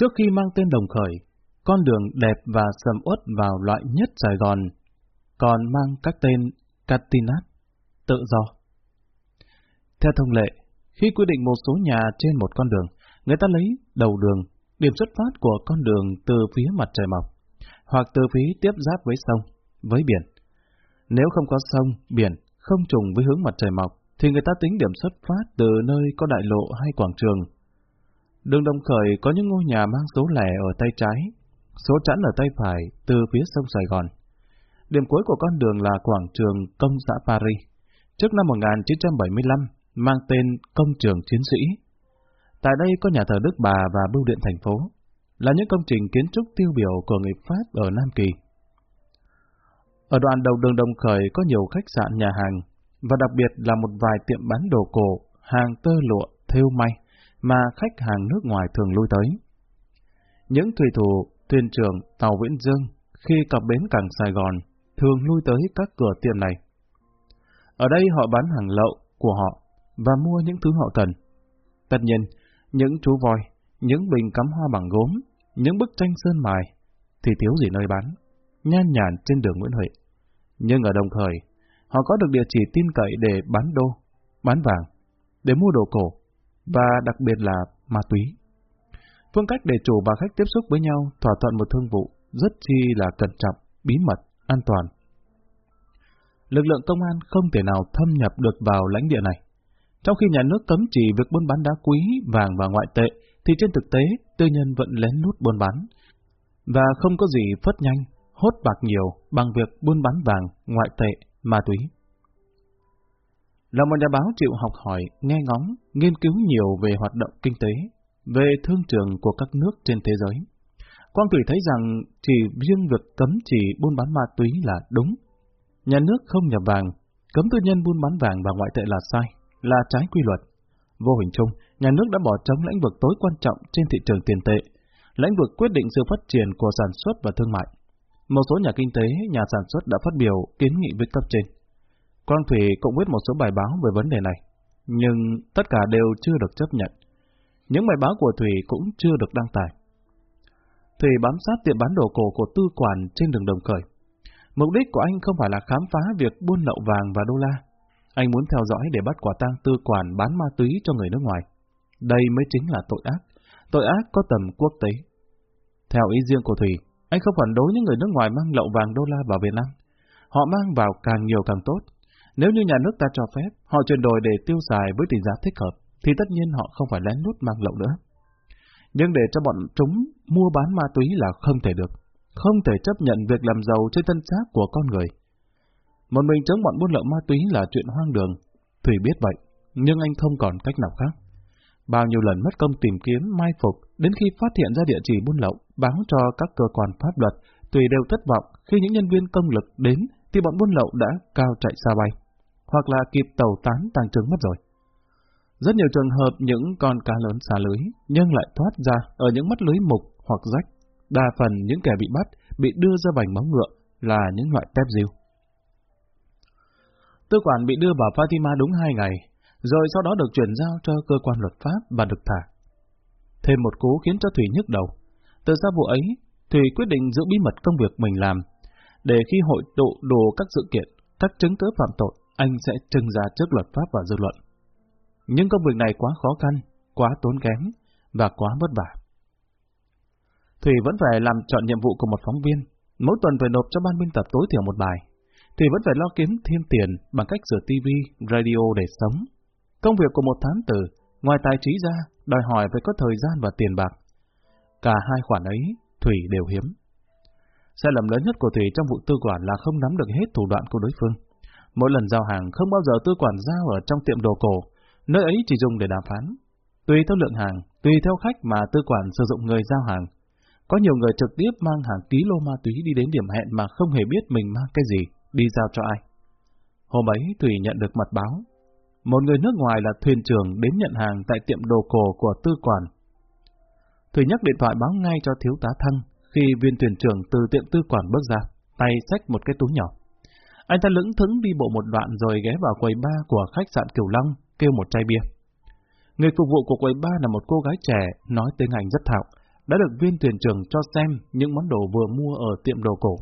Trước khi mang tên Đồng Khởi, con đường đẹp và sầm uất vào loại nhất Sài Gòn, còn mang các tên Catinat, tự do. Theo thông lệ, khi quy định một số nhà trên một con đường, người ta lấy đầu đường, điểm xuất phát của con đường từ phía mặt trời mọc, hoặc từ phía tiếp giáp với sông, với biển. Nếu không có sông, biển, không trùng với hướng mặt trời mọc, thì người ta tính điểm xuất phát từ nơi có đại lộ hay quảng trường. Đường Đồng Khởi có những ngôi nhà mang số lẻ ở tay trái, số chẵn ở tay phải từ phía sông Sài Gòn. Điểm cuối của con đường là quảng trường Công xã Paris, trước năm 1975, mang tên Công trường Chiến sĩ. Tại đây có nhà thờ Đức Bà và Bưu điện thành phố, là những công trình kiến trúc tiêu biểu của người Pháp ở Nam Kỳ. Ở đoạn đầu đường Đồng Khởi có nhiều khách sạn nhà hàng, và đặc biệt là một vài tiệm bán đồ cổ, hàng tơ lụa, thêu may, mà khách hàng nước ngoài thường lui tới. Những thủy thủ, thuyền trưởng, tàu Viễn Dương, khi cập bến cảng Sài Gòn, thường lui tới các cửa tiệm này. Ở đây họ bán hàng lậu của họ và mua những thứ họ cần. Tất nhiên, những chú voi, những bình cắm hoa bằng gốm, những bức tranh sơn mài, thì thiếu gì nơi bán, nhan nhản trên đường Nguyễn Huệ. Nhưng ở đồng thời, họ có được địa chỉ tin cậy để bán đô, bán vàng, để mua đồ cổ, và đặc biệt là ma túy. Phương cách để chủ và khách tiếp xúc với nhau thỏa thuận một thương vụ rất chi là cẩn trọng, bí mật, an toàn. Lực lượng công an không thể nào thâm nhập được vào lãnh địa này. Trong khi nhà nước cấm chỉ việc buôn bán đá quý, vàng và ngoại tệ, thì trên thực tế, tư nhân vẫn lén lút buôn bán. Và không có gì phất nhanh, hốt bạc nhiều bằng việc buôn bán vàng, ngoại tệ, ma túy. Là một nhà báo chịu học hỏi, nghe ngóng, nghiên cứu nhiều về hoạt động kinh tế, về thương trường của các nước trên thế giới. Quang Thủy thấy rằng chỉ riêng việc cấm chỉ buôn bán ma túy là đúng. Nhà nước không nhập vàng, cấm tư nhân buôn bán vàng và ngoại tệ là sai, là trái quy luật. Vô hình chung, nhà nước đã bỏ trống lĩnh vực tối quan trọng trên thị trường tiền tệ, lĩnh vực quyết định sự phát triển của sản xuất và thương mại. Một số nhà kinh tế, nhà sản xuất đã phát biểu kiến nghị với cấp trên. Quang Thủy cũng viết một số bài báo về vấn đề này, nhưng tất cả đều chưa được chấp nhận. Những bài báo của Thủy cũng chưa được đăng tải. Thủy bám sát tiệm bán đồ cổ của tư quản trên đường Đồng Khởi. Mục đích của anh không phải là khám phá việc buôn lậu vàng và đô la. Anh muốn theo dõi để bắt quả tang tư quản bán ma túy cho người nước ngoài. Đây mới chính là tội ác, tội ác có tầm quốc tế. Theo ý riêng của Thủy, anh không phản đối những người nước ngoài mang lậu vàng đô la vào Việt Nam. Họ mang vào càng nhiều càng tốt. Nếu như nhà nước ta cho phép, họ chuyển đổi để tiêu xài với tỷ giá thích hợp, thì tất nhiên họ không phải lén lút mang lậu nữa. Nhưng để cho bọn chúng mua bán ma túy là không thể được. Không thể chấp nhận việc làm giàu trên thân xác của con người. Một mình chống bọn buôn lậu ma túy là chuyện hoang đường. Thủy biết vậy, nhưng anh không còn cách nào khác. Bao nhiêu lần mất công tìm kiếm, mai phục, đến khi phát hiện ra địa chỉ buôn lậu, báo cho các cơ quan pháp luật, tùy đều thất vọng khi những nhân viên công lực đến thì bọn buôn lậu đã cao chạy xa bay, hoặc là kịp tàu tán tăng trứng mất rồi. Rất nhiều trường hợp những con cá lớn xả lưới, nhưng lại thoát ra ở những mắt lưới mục hoặc rách. Đa phần những kẻ bị bắt, bị đưa ra vành máu ngựa là những loại tép diêu. Tư quản bị đưa vào Fatima đúng hai ngày, rồi sau đó được chuyển giao cho cơ quan luật pháp và được thả. Thêm một cú khiến cho Thủy nhức đầu. Từ sau vụ ấy, Thủy quyết định giữ bí mật công việc mình làm, để khi hội tụ đủ các sự kiện, các chứng cứ phạm tội, anh sẽ trưng ra trước luật pháp và dư luận. Nhưng công việc này quá khó khăn, quá tốn kém và quá vất vả. Thủy vẫn phải làm chọn nhiệm vụ của một phóng viên, mỗi tuần phải nộp cho ban biên tập tối thiểu một bài. Thủy vẫn phải lo kiếm thêm tiền bằng cách sửa TV, radio để sống. Công việc của một thám tử, ngoài tài trí ra, đòi hỏi phải có thời gian và tiền bạc. Cả hai khoản ấy, Thủy đều hiếm. Sai lầm lớn nhất của Thủy trong vụ tư quản là không nắm được hết thủ đoạn của đối phương. Mỗi lần giao hàng không bao giờ tư quản giao ở trong tiệm đồ cổ, nơi ấy chỉ dùng để đàm phán. Tùy theo lượng hàng, tùy theo khách mà tư quản sử dụng người giao hàng. Có nhiều người trực tiếp mang hàng ký lô ma túy đi đến điểm hẹn mà không hề biết mình mang cái gì, đi giao cho ai. Hôm ấy Thủy nhận được mật báo. Một người nước ngoài là thuyền trưởng đến nhận hàng tại tiệm đồ cổ của tư quản. Thủy nhắc điện thoại báo ngay cho thiếu tá Thăng khi viên thuyền trưởng từ tiệm tư quản bước ra, tay xách một cái túi nhỏ. Anh ta lững thững đi bộ một đoạn rồi ghé vào quầy ba của khách sạn Kiều Long, kêu một chai bia. Người phục vụ của quầy ba là một cô gái trẻ, nói tiếng Anh rất thạo, đã được viên thuyền trưởng cho xem những món đồ vừa mua ở tiệm đồ cổ.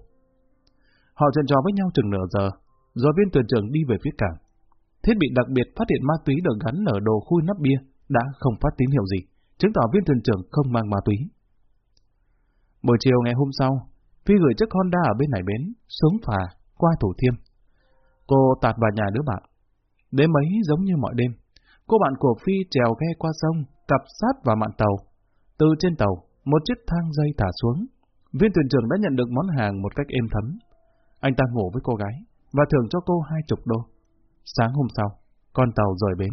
Họ chuyện trò với nhau chừng nửa giờ, rồi viên thuyền trưởng đi về phía cảng. Thiết bị đặc biệt phát hiện ma túy được gắn ở đồ khui nắp bia đã không phát tín hiệu gì, chứng tỏ viên thuyền trưởng không mang ma túy. Buổi chiều ngày hôm sau, Phi gửi chiếc Honda ở bên này bến, xuống phà, qua Thủ Thiêm. Cô tạt vào nhà đứa bạn. Đêm ấy giống như mọi đêm, cô bạn của Phi trèo ghe qua sông, cặp sát vào mạn tàu. Từ trên tàu, một chiếc thang dây thả xuống. Viên thuyền trưởng đã nhận được món hàng một cách êm thấm. Anh ta ngủ với cô gái, và thưởng cho cô hai chục đô. Sáng hôm sau, con tàu rời bến.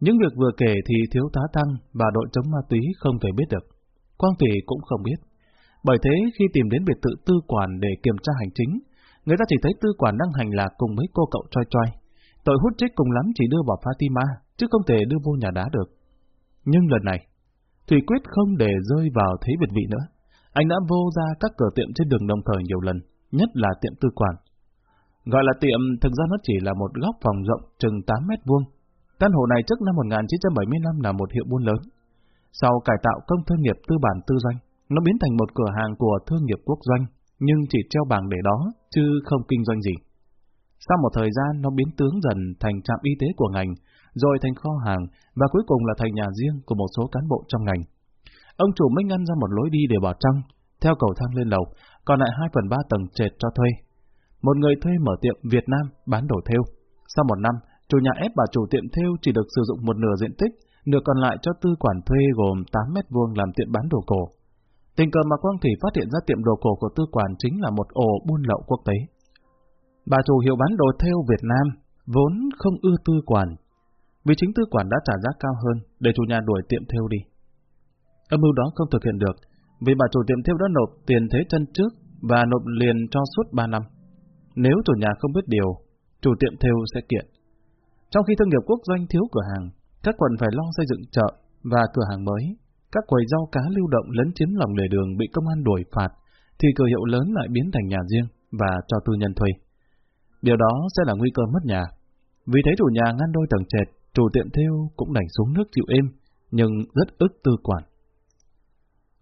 Những việc vừa kể thì thiếu tá Tăng và đội chống ma túy không thể biết được. Quang Thủy cũng không biết. Bởi thế, khi tìm đến biệt thự tư quản để kiểm tra hành chính, người ta chỉ thấy tư quản đang hành lạc cùng mấy cô cậu choi choi. Tội hút trích cùng lắm chỉ đưa vào Fatima, chứ không thể đưa vô nhà đá được. Nhưng lần này, Thủy quyết không để rơi vào thế biệt vị nữa. Anh đã vô ra các cửa tiệm trên đường đồng thời nhiều lần, nhất là tiệm tư quản. Gọi là tiệm, thực ra nó chỉ là một góc phòng rộng chừng 8 mét vuông. Căn hộ này trước năm 1975 là một hiệu buôn lớn. Sau cải tạo công thương nghiệp tư bản tư doanh, nó biến thành một cửa hàng của thương nghiệp quốc doanh, nhưng chỉ treo bảng để đó, chứ không kinh doanh gì. Sau một thời gian, nó biến tướng dần thành trạm y tế của ngành, rồi thành kho hàng, và cuối cùng là thành nhà riêng của một số cán bộ trong ngành. Ông chủ mới ngăn ra một lối đi để vào trong, theo cầu thang lên lầu, còn lại 2 phần 3 tầng trệt cho thuê. Một người thuê mở tiệm Việt Nam bán đồ theo. Sau một năm, chủ nhà ép bà chủ tiệm theo chỉ được sử dụng một nửa diện tích, nửa còn lại cho tư quản thuê gồm 8 mét vuông làm tiệm bán đồ cổ. Tình cờ mà Quang Thủy phát hiện ra tiệm đồ cổ của tư quản chính là một ổ buôn lậu quốc tế. Bà chủ hiệu bán đồ theo Việt Nam vốn không ưa tư quản, vì chính tư quản đã trả giá cao hơn để chủ nhà đuổi tiệm theo đi. Âm mưu đó không thực hiện được, vì bà chủ tiệm theo đã nộp tiền thế chân trước và nộp liền cho suốt 3 năm. Nếu chủ nhà không biết điều, chủ tiệm theo sẽ kiện. Trong khi thương nghiệp quốc doanh thiếu cửa hàng, các quận phải lo xây dựng chợ và cửa hàng mới, các quầy rau cá lưu động lấn chiếm lòng lề đường bị công an đuổi phạt, thì cửa hiệu lớn lại biến thành nhà riêng và cho tư nhân thuê. Điều đó sẽ là nguy cơ mất nhà. Vì thế chủ nhà ngăn đôi tầng trệt, chủ tiệm theo cũng đành xuống nước chịu êm, nhưng rất ức tư quản.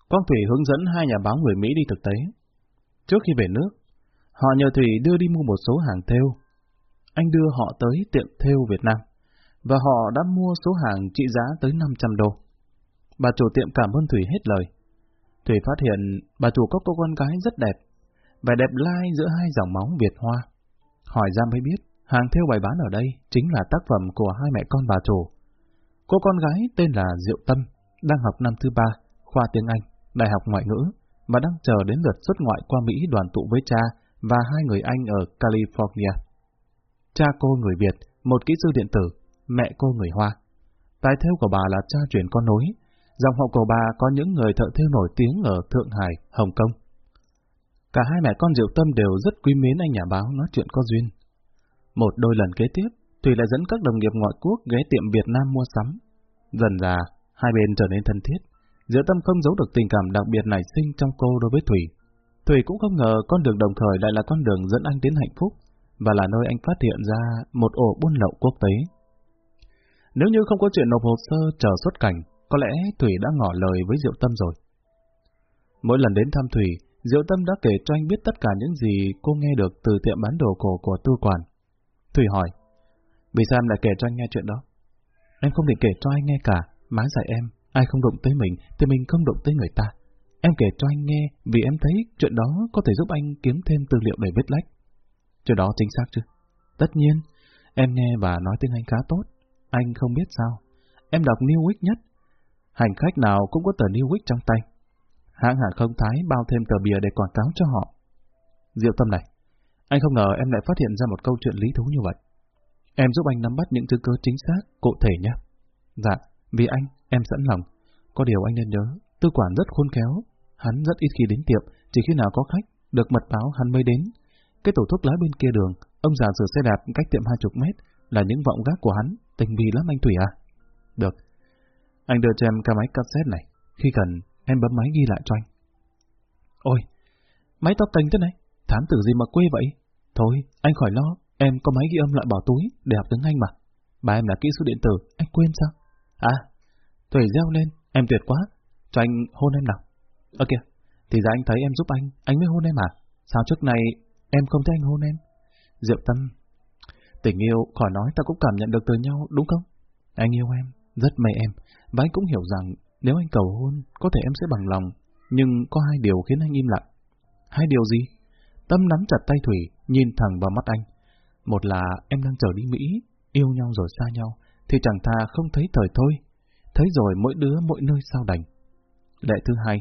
Quang Thủy hướng dẫn hai nhà báo người Mỹ đi thực tế. Trước khi về nước, họ nhờ Thủy đưa đi mua một số hàng theo. Anh đưa họ tới tiệm theo Việt Nam, và họ đã mua số hàng trị giá tới 500 đô. Bà chủ tiệm cảm ơn Thủy hết lời. Thủy phát hiện bà chủ có cô con gái rất đẹp, vẻ đẹp lai giữa hai dòng máu Việt Hoa. Hỏi ra mới biết, hàng theo bày bán ở đây chính là tác phẩm của hai mẹ con bà chủ. Cô con gái tên là Diệu Tâm, đang học năm thứ ba, khoa tiếng Anh. Đại học Ngoại ngữ, và đang chờ đến lượt xuất ngoại qua Mỹ đoàn tụ với cha và hai người Anh ở California. Cha cô người Việt, một kỹ sư điện tử, mẹ cô người Hoa. Tài theo của bà là cha truyền con nối, dòng họ của bà có những người thợ thêu nổi tiếng ở Thượng Hải, Hồng Kông. Cả hai mẹ con Diệu Tâm đều rất quý mến anh nhà báo nói chuyện có duyên. Một đôi lần kế tiếp, Thùy lại dẫn các đồng nghiệp ngoại quốc ghé tiệm Việt Nam mua sắm. Dần ra, hai bên trở nên thân thiết. Diệu Tâm không giấu được tình cảm đặc biệt nảy sinh trong cô đối với Thủy. Thủy cũng không ngờ con đường đồng thời lại là con đường dẫn anh đến hạnh phúc, và là nơi anh phát hiện ra một ổ buôn lậu quốc tế. Nếu như không có chuyện nộp hồ sơ chờ xuất cảnh, có lẽ Thủy đã ngỏ lời với Diệu Tâm rồi. Mỗi lần đến thăm Thủy, Diệu Tâm đã kể cho anh biết tất cả những gì cô nghe được từ tiệm bán đồ cổ của tư quản. Thủy hỏi, vì sao em lại kể cho anh nghe chuyện đó? Em không định kể cho anh nghe cả, má dạy em, Ai không đụng tới mình thì mình không đụng tới người ta. Em kể cho anh nghe vì em thấy chuyện đó có thể giúp anh kiếm thêm tư liệu để viết lách. Chuyện đó chính xác chứ? Tất nhiên, em nghe và nói tiếng Anh khá tốt. Anh không biết sao. Em đọc Newsweek nhất. Hành khách nào cũng có tờ New Week trong tay. Hãng hàng không Thái bao thêm tờ bìa để quảng cáo cho họ. Diệu tâm này, anh không ngờ em lại phát hiện ra một câu chuyện lý thú như vậy. Em giúp anh nắm bắt những chứng cứ chính xác, cụ thể nhé. Dạ, vì anh, Em sẵn lòng. Có điều anh nên nhớ, tư quản rất khôn khéo. Hắn rất ít khi đến tiệm, chỉ khi nào có khách, được mật báo hắn mới đến. Cái tổ thuốc lá bên kia đường, ông già sửa xe đạp cách tiệm hai chục mét, là những vọng gác của hắn, tình vì lắm anh Thủy à. Được. Anh đưa cho em cái máy cassette này. Khi cần, em bấm máy ghi lại cho anh. Ôi, máy to tênh thế này, thám tử gì mà quê vậy? Thôi, anh khỏi lo, em có máy ghi âm lại bỏ túi để học tiếng Anh mà. Bà em là kỹ sư điện tử, anh quên sao? À, Thủy reo lên, em tuyệt quá. cho anh hôn em nào. Ơ kìa, thì ra anh thấy em giúp anh, anh mới hôn em à? Sao trước này em không thấy anh hôn em? Diệu Tâm, tình yêu khỏi nói ta cũng cảm nhận được từ nhau, đúng không? Anh yêu em, rất mê em, và anh cũng hiểu rằng nếu anh cầu hôn, có thể em sẽ bằng lòng, nhưng có hai điều khiến anh im lặng. Hai điều gì? Tâm nắm chặt tay Thủy, nhìn thẳng vào mắt anh. Một là em đang trở đi Mỹ, yêu nhau rồi xa nhau, thì chẳng thà không thấy thời thôi. Thấy rồi mỗi đứa mỗi nơi sao đành. Lệ thứ hai,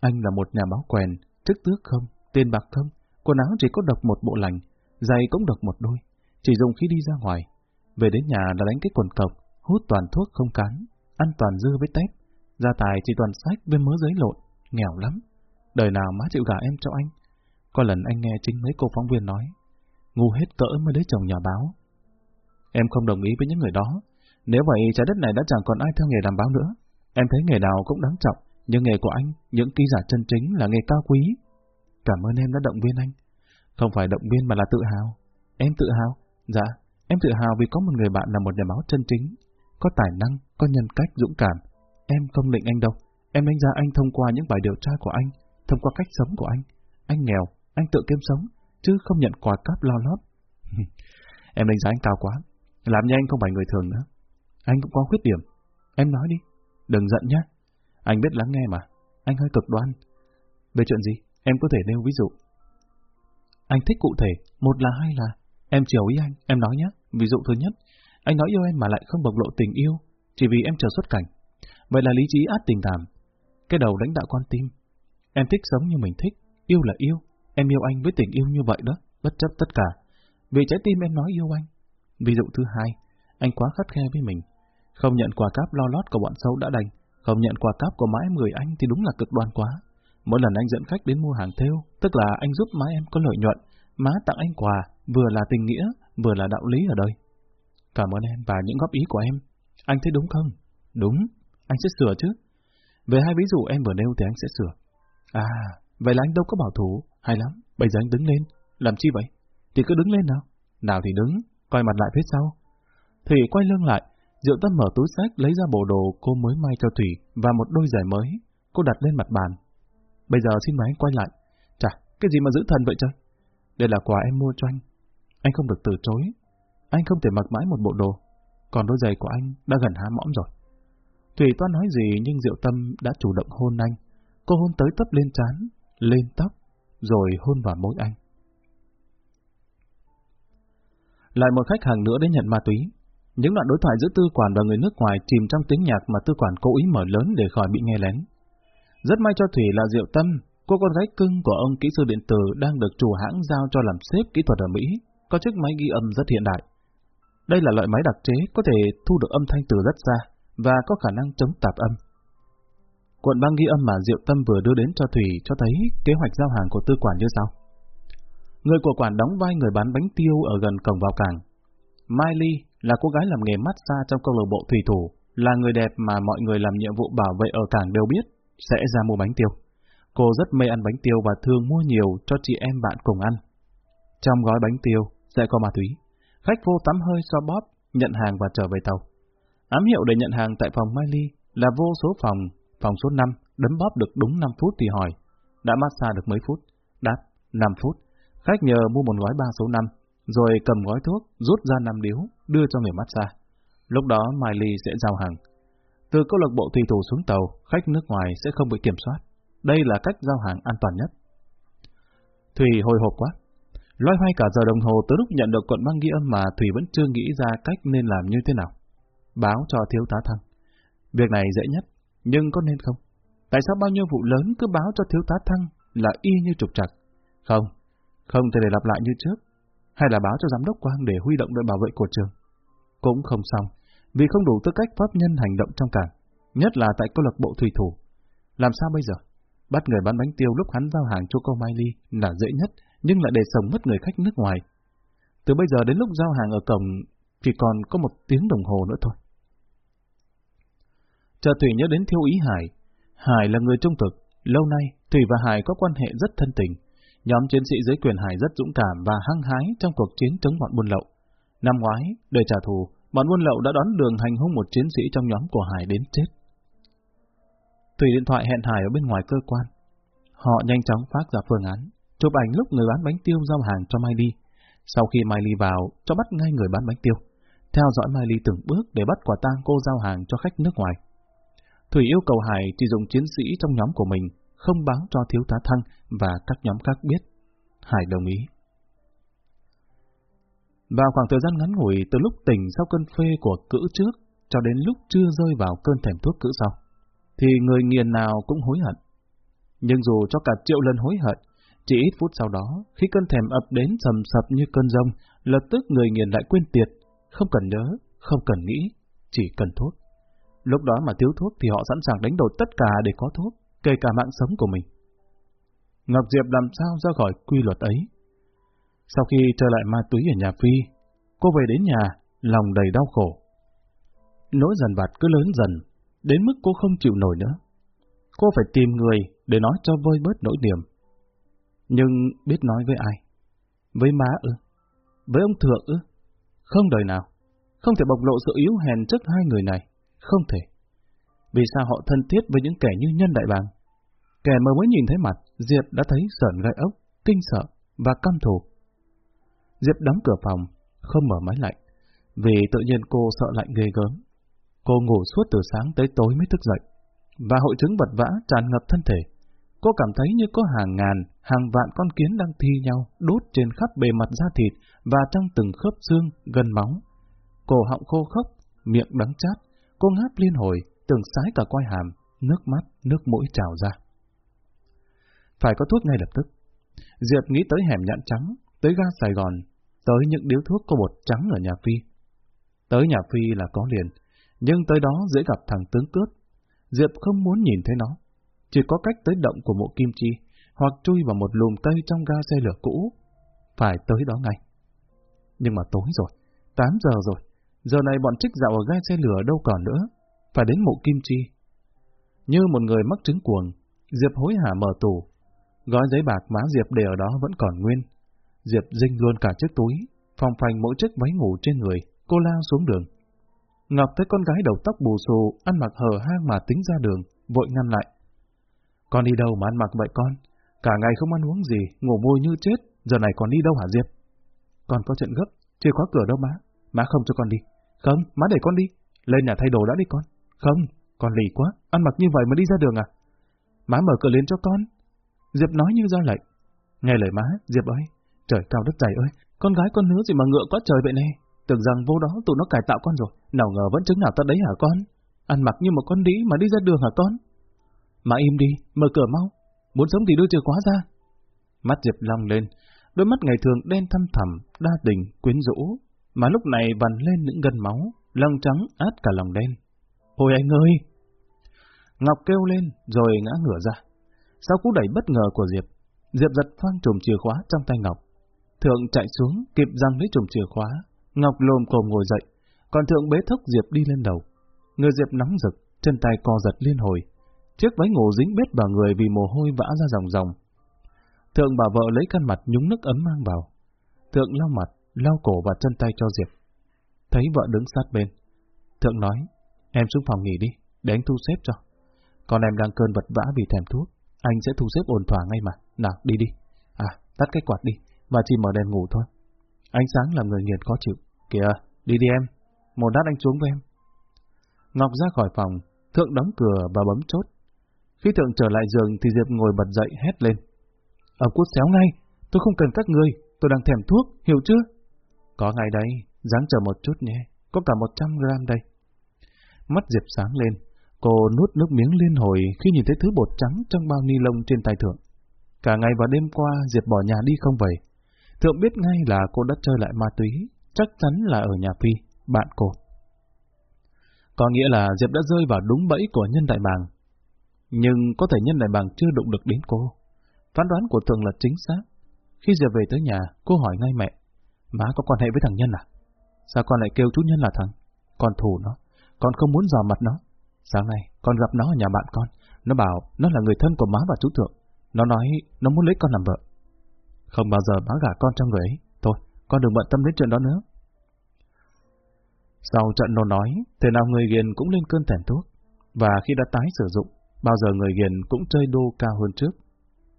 anh là một nhà báo quèn, chức tước không, tiền bạc không, quần áo chỉ có độc một bộ lành, giày cũng độc một đôi, chỉ dùng khi đi ra ngoài. Về đến nhà là đánh cái quần cộc, hút toàn thuốc không cán, ăn toàn dư với tép, gia tài chỉ toàn sách với mớ giấy lộn, nghèo lắm. Đời nào má chịu gả em cho anh. Có lần anh nghe chính mấy cô phóng viên nói, ngu hết cỡ mới lấy chồng nhà báo. Em không đồng ý với những người đó. Nếu vậy trái đất này đã chẳng còn ai theo nghề làm báo nữa. Em thấy nghề nào cũng đáng trọng, nhưng nghề của anh, những ký giả chân chính là nghề cao quý. Cảm ơn em đã động viên anh. Không phải động viên mà là tự hào. Em tự hào? Dạ, em tự hào vì có một người bạn là một nhà báo chân chính, có tài năng, có nhân cách dũng cảm. Em không định anh đâu. Em đánh giá anh thông qua những bài điều tra của anh, thông qua cách sống của anh. Anh nghèo, anh tự kiếm sống, chứ không nhận quà cáp lo lót. em đánh giá anh cao quá, làm như anh không phải người thường nữa. Anh cũng có khuyết điểm. Em nói đi, đừng giận nhé. Anh biết lắng nghe mà, anh hơi cực đoan. Về chuyện gì, em có thể nêu ví dụ. Anh thích cụ thể, một là hai là, em chiều ý anh, em nói nhé. Ví dụ thứ nhất, anh nói yêu em mà lại không bộc lộ tình yêu, chỉ vì em chờ xuất cảnh. Vậy là lý trí át tình cảm. Cái đầu đánh đạo con tim. Em thích sống như mình thích, yêu là yêu. Em yêu anh với tình yêu như vậy đó, bất chấp tất cả. Vì trái tim em nói yêu anh. Ví dụ thứ hai, anh quá khắt khe với mình. Không nhận quà cáp lo lót của bọn sâu đã đành, không nhận quà cáp của mãi người anh thì đúng là cực đoan quá. Mỗi lần anh dẫn khách đến mua hàng theo, tức là anh giúp má em có lợi nhuận, má tặng anh quà, vừa là tình nghĩa, vừa là đạo lý ở đây. Cảm ơn em và những góp ý của em. Anh thấy đúng không? Đúng, anh sẽ sửa chứ. Về hai ví dụ em vừa nêu thì anh sẽ sửa. À, vậy là anh đâu có bảo thủ, hay lắm, bây giờ anh đứng lên. Làm chi vậy? Thì cứ đứng lên nào. Nào thì đứng, quay mặt lại phía sau. Thủy quay lưng lại, Diệu Tâm mở túi sách lấy ra bộ đồ cô mới may cho Thủy và một đôi giày mới. Cô đặt lên mặt bàn. Bây giờ xin mời anh quay lại. Chà, cái gì mà giữ thần vậy trời? Đây là quà em mua cho anh. Anh không được từ chối. Anh không thể mặc mãi một bộ đồ. Còn đôi giày của anh đã gần há mõm rồi. Thủy toan nói gì nhưng Diệu Tâm đã chủ động hôn anh. Cô hôn tới tấp lên trán, lên tóc, rồi hôn vào môi anh. Lại một khách hàng nữa đến nhận ma túy. Những đoạn đối thoại giữa tư quản và người nước ngoài chìm trong tiếng nhạc mà tư quản cố ý mở lớn để khỏi bị nghe lén. Rất may cho Thủy là Diệu Tâm, cô con gái cưng của ông kỹ sư điện tử đang được chủ hãng giao cho làm sếp kỹ thuật ở Mỹ, có chiếc máy ghi âm rất hiện đại. Đây là loại máy đặc chế có thể thu được âm thanh từ rất xa và có khả năng chống tạp âm. Cuộn băng ghi âm mà Diệu Tâm vừa đưa đến cho Thủy cho thấy kế hoạch giao hàng của tư quản như sau. Người của quản đóng vai người bán bánh tiêu ở gần cổng vào cảng. Mai Ly là cô gái làm nghề massage trong câu lạc bộ thủy thủ, là người đẹp mà mọi người làm nhiệm vụ bảo vệ ở cảng đều biết, sẽ ra mua bánh tiêu. Cô rất mê ăn bánh tiêu và thường mua nhiều cho chị em bạn cùng ăn. Trong gói bánh tiêu sẽ có ma túy. Khách vô tắm hơi xoa bóp, nhận hàng và trở về tàu. Ám hiệu để nhận hàng tại phòng Mai Ly là vô số phòng, phòng số 5, đấm bóp được đúng 5 phút thì hỏi, đã massage được mấy phút? Đáp, 5 phút. Khách nhờ mua một gói ba số 5, rồi cầm gói thuốc, rút ra 5 điếu, đưa cho người massage. Lúc đó Mai Ly sẽ giao hàng. Từ câu lạc bộ thủy thủ xuống tàu, khách nước ngoài sẽ không bị kiểm soát. Đây là cách giao hàng an toàn nhất. Thủy hồi hộp quá. Loay hoay cả giờ đồng hồ tới lúc nhận được cuộn băng ghi âm mà Thủy vẫn chưa nghĩ ra cách nên làm như thế nào. Báo cho thiếu tá thăng. Việc này dễ nhất, nhưng có nên không? Tại sao bao nhiêu vụ lớn cứ báo cho thiếu tá thăng là y như trục trặc? Không, không thể để lặp lại như trước, hay là báo cho giám đốc Quang để huy động đội bảo vệ của trường. Cũng không xong, vì không đủ tư cách pháp nhân hành động trong cảng, nhất là tại câu lạc bộ thủy thủ. Làm sao bây giờ? Bắt người bán bánh tiêu lúc hắn giao hàng cho cô Mai Ly là dễ nhất, nhưng lại để sống mất người khách nước ngoài. Từ bây giờ đến lúc giao hàng ở cổng chỉ còn có một tiếng đồng hồ nữa thôi. Chờ Thủy nhớ đến Thiêu Ý Hải. Hải là người trung thực, lâu nay Thủy và Hải có quan hệ rất thân tình. Nhóm chiến sĩ dưới quyền Hải rất dũng cảm và hăng hái trong cuộc chiến chống bọn buôn lậu. Năm ngoái, để trả thù, bọn buôn lậu đã đón đường hành hung một chiến sĩ trong nhóm của Hải đến chết. Thủy điện thoại hẹn Hải ở bên ngoài cơ quan. Họ nhanh chóng phát ra phương án, chụp ảnh lúc người bán bánh tiêu giao hàng cho Mai đi. Sau khi Mai Ly vào, cho bắt ngay người bán bánh tiêu. Theo dõi Mai Ly từng bước để bắt quả tang cô giao hàng cho khách nước ngoài. Thủy yêu cầu Hải chỉ dùng chiến sĩ trong nhóm của mình, không báo cho thiếu tá Thăng và các nhóm khác biết. Hải đồng ý. Vào khoảng thời gian ngắn ngủi từ lúc tỉnh sau cơn phê của cữ trước cho đến lúc chưa rơi vào cơn thèm thuốc cữ sau, thì người nghiền nào cũng hối hận. Nhưng dù cho cả triệu lần hối hận, chỉ ít phút sau đó, khi cơn thèm ập đến sầm sập như cơn rông, lập tức người nghiền lại quên tiệt, không cần nhớ, không cần nghĩ, chỉ cần thuốc. Lúc đó mà thiếu thuốc thì họ sẵn sàng đánh đổi tất cả để có thuốc, kể cả mạng sống của mình. Ngọc Diệp làm sao ra khỏi quy luật ấy? Sau khi trở lại ma túy ở nhà Phi, cô về đến nhà, lòng đầy đau khổ. Nỗi dần vặt cứ lớn dần, đến mức cô không chịu nổi nữa. Cô phải tìm người để nói cho vơi bớt nỗi niềm. Nhưng biết nói với ai? Với má ư? Với ông Thượng ư? Không đời nào. Không thể bộc lộ sự yếu hèn trước hai người này. Không thể. Vì sao họ thân thiết với những kẻ như nhân đại bàng? Kẻ mà mới nhìn thấy mặt, Diệp đã thấy sợn gai ốc, kinh sợ và căm thù. Diệp đóng cửa phòng, không mở máy lạnh, vì tự nhiên cô sợ lạnh ghê gớm. Cô ngủ suốt từ sáng tới tối mới thức dậy, và hội chứng vật vã tràn ngập thân thể. Cô cảm thấy như có hàng ngàn, hàng vạn con kiến đang thi nhau, đốt trên khắp bề mặt da thịt và trong từng khớp xương, gần móng. Cổ họng khô khốc, miệng đắng chát, cô ngáp liên hồi, tưởng sái cả quai hàm, nước mắt, nước mũi trào ra. Phải có thuốc ngay lập tức. Diệp nghĩ tới hẻm nhãn trắng, tới ga Sài Gòn, tới những điếu thuốc có bột trắng ở nhà Phi. Tới nhà Phi là có liền, nhưng tới đó dễ gặp thằng tướng cướp. Diệp không muốn nhìn thấy nó. Chỉ có cách tới động của mộ kim chi, hoặc chui vào một lùm cây trong ga xe lửa cũ. Phải tới đó ngay. Nhưng mà tối rồi, 8 giờ rồi. Giờ này bọn trích dạo ở ga xe lửa đâu còn nữa. Phải đến mộ kim chi. Như một người mắc chứng cuồng, Diệp hối hả mở tủ. Gói giấy bạc má Diệp để ở đó vẫn còn nguyên. Diệp dinh luôn cả chiếc túi, phòng phành mỗi chiếc váy ngủ trên người, cô lao xuống đường. Ngọc thấy con gái đầu tóc bù xù, ăn mặc hở hang mà tính ra đường, vội ngăn lại. Con đi đâu mà ăn mặc vậy con? Cả ngày không ăn uống gì, ngủ môi như chết, giờ này còn đi đâu hả Diệp? Con có chuyện gấp, chưa khóa cửa đâu má. Má không cho con đi. Không, má để con đi. Lên nhà thay đồ đã đi con. Không, con lì quá, ăn mặc như vậy mà đi ra đường à? Má mở cửa lên cho con. Diệp nói như ra lệnh. Nghe lời má, Diệp ơi, trời cao đất dày ơi, con gái con nứa gì mà ngựa quá trời vậy nè. Tưởng rằng vô đó tụi nó cải tạo con rồi, nào ngờ vẫn chứng nào tận đấy hả con? Ăn mặc như một con đĩ mà đi ra đường hả con? Mà im đi, mở cửa mau. Muốn sống thì đưa chìa khóa ra. Mắt Diệp long lên, đôi mắt ngày thường đen thăm thẳm, đa tình, quyến rũ, mà lúc này vằn lên những gân máu, lòng trắng át cả lòng đen. Ôi anh ơi! Ngọc kêu lên, rồi ngã ngửa ra. Sau cú đẩy bất ngờ của Diệp, Diệp giật phang chùm chìa khóa trong tay Ngọc. Thượng chạy xuống, kịp răng lấy chùm chìa khóa. Ngọc lồm cồm ngồi dậy, còn Thượng bế thốc Diệp đi lên đầu. Người Diệp nóng rực, chân tay co giật liên hồi. Chiếc váy ngủ dính bết vào người vì mồ hôi vã ra dòng dòng. Thượng bà vợ lấy khăn mặt nhúng nước ấm mang vào. Thượng lau mặt, lau cổ và chân tay cho Diệp. Thấy vợ đứng sát bên. Thượng nói, em xuống phòng nghỉ đi, để anh thu xếp cho. Còn em đang cơn vật vã vì thèm thuốc, anh sẽ thu xếp ổn thỏa ngay mà. Nào, đi đi. À, tắt cái quạt đi, và chỉ mở đèn ngủ thôi. Ánh sáng làm người nghiệt khó chịu. Kìa, đi đi em. Một đát anh xuống với em. Ngọc ra khỏi phòng, Thượng đóng cửa và bấm chốt. Khi Thượng trở lại giường thì Diệp ngồi bật dậy hét lên. Ông cút xéo ngay, tôi không cần các người, tôi đang thèm thuốc, hiểu chưa? Có ngay đây, dáng chờ một chút nhé, có cả 100 gram đây. Mắt Diệp sáng lên, cô nuốt nước miếng liên hồi khi nhìn thấy thứ bột trắng trong bao ni lông trên tay Thượng. Cả ngày và đêm qua, Diệp bỏ nhà đi không về. Thượng biết ngay là cô đã chơi lại ma túy, chắc chắn là ở nhà Phi, bạn cô. Có nghĩa là Diệp đã rơi vào đúng bẫy của nhân đại bàng. Nhưng có thể nhân đại bàng chưa đụng được đến cô. Phán đoán của Thượng là chính xác. Khi Diệp về tới nhà, cô hỏi ngay mẹ, má có quan hệ với thằng Nhân à? Sao con lại kêu chú Nhân là thằng? Con thù nó, con không muốn dò mặt nó. Sáng nay, con gặp nó ở nhà bạn con, nó bảo nó là người thân của má và chú Thượng. Nó nói nó muốn lấy con làm vợ. Không bao giờ má gả con cho người ấy. Thôi, con đừng bận tâm đến chuyện đó nữa. Sau trận nó nói, thế nào người ghiền cũng lên cơn thèm thuốc. Và khi đã tái sử dụng, Bao giờ người ghiền cũng chơi đô cao hơn trước.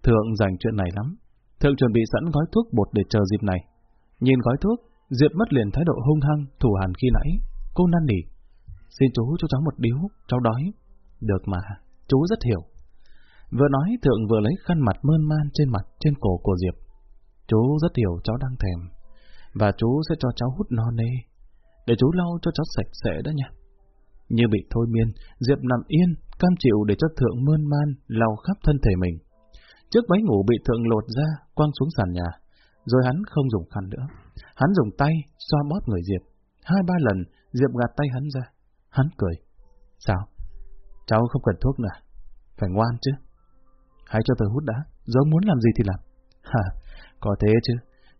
Thượng dành chuyện này lắm. Thượng chuẩn bị sẵn gói thuốc bột để chờ dịp này. Nhìn gói thuốc, Diệp mất liền thái độ hung hăng, thủ hàn khi nãy. Cô năn nỉ. Xin chú cho cháu một điếu, cháu đói. Được mà, chú rất hiểu. Vừa nói Thượng vừa lấy khăn mặt mơn man trên mặt, trên cổ của Diệp. Chú rất hiểu cháu đang thèm. Và chú sẽ cho cháu hút no nê. Để chú lau cho cháu sạch sẽ đó nha. Như bị thôi miên, Diệp nằm yên, cam chịu để cho Thượng mơn man, lau khắp thân thể mình. Trước váy ngủ bị Thượng lột ra, quăng xuống sàn nhà. Rồi hắn không dùng khăn nữa. Hắn dùng tay, xoa bóp người Diệp. Hai ba lần, Diệp gạt tay hắn ra. Hắn cười. Sao? Cháu không cần thuốc nữa. Phải ngoan chứ. Hãy cho tôi hút đã, rồi muốn làm gì thì làm. Hả, có thế chứ.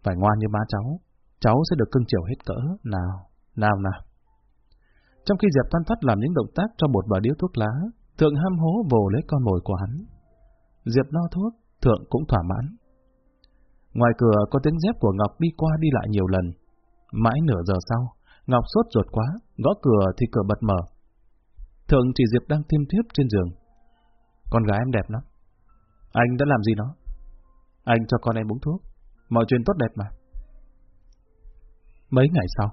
Phải ngoan như má cháu. Cháu sẽ được cưng chiều hết cỡ. Nào, nào nào. Trong khi Diệp Văn Phát làm những động tác cho một bà điếu thuốc lá, Thượng ham hố vồ lấy con mồi của hắn. Diệp no thuốc, Thượng cũng thỏa mãn. Ngoài cửa có tiếng dép của Ngọc đi qua đi lại nhiều lần. Mãi nửa giờ sau, Ngọc sốt ruột quá, gõ cửa thì cửa bật mở. Thượng chỉ Diệp đang tiêm thiếp trên giường. Con gái em đẹp lắm. Anh đã làm gì nó? Anh cho con em uống thuốc. Mọi chuyện tốt đẹp mà. Mấy ngày sau,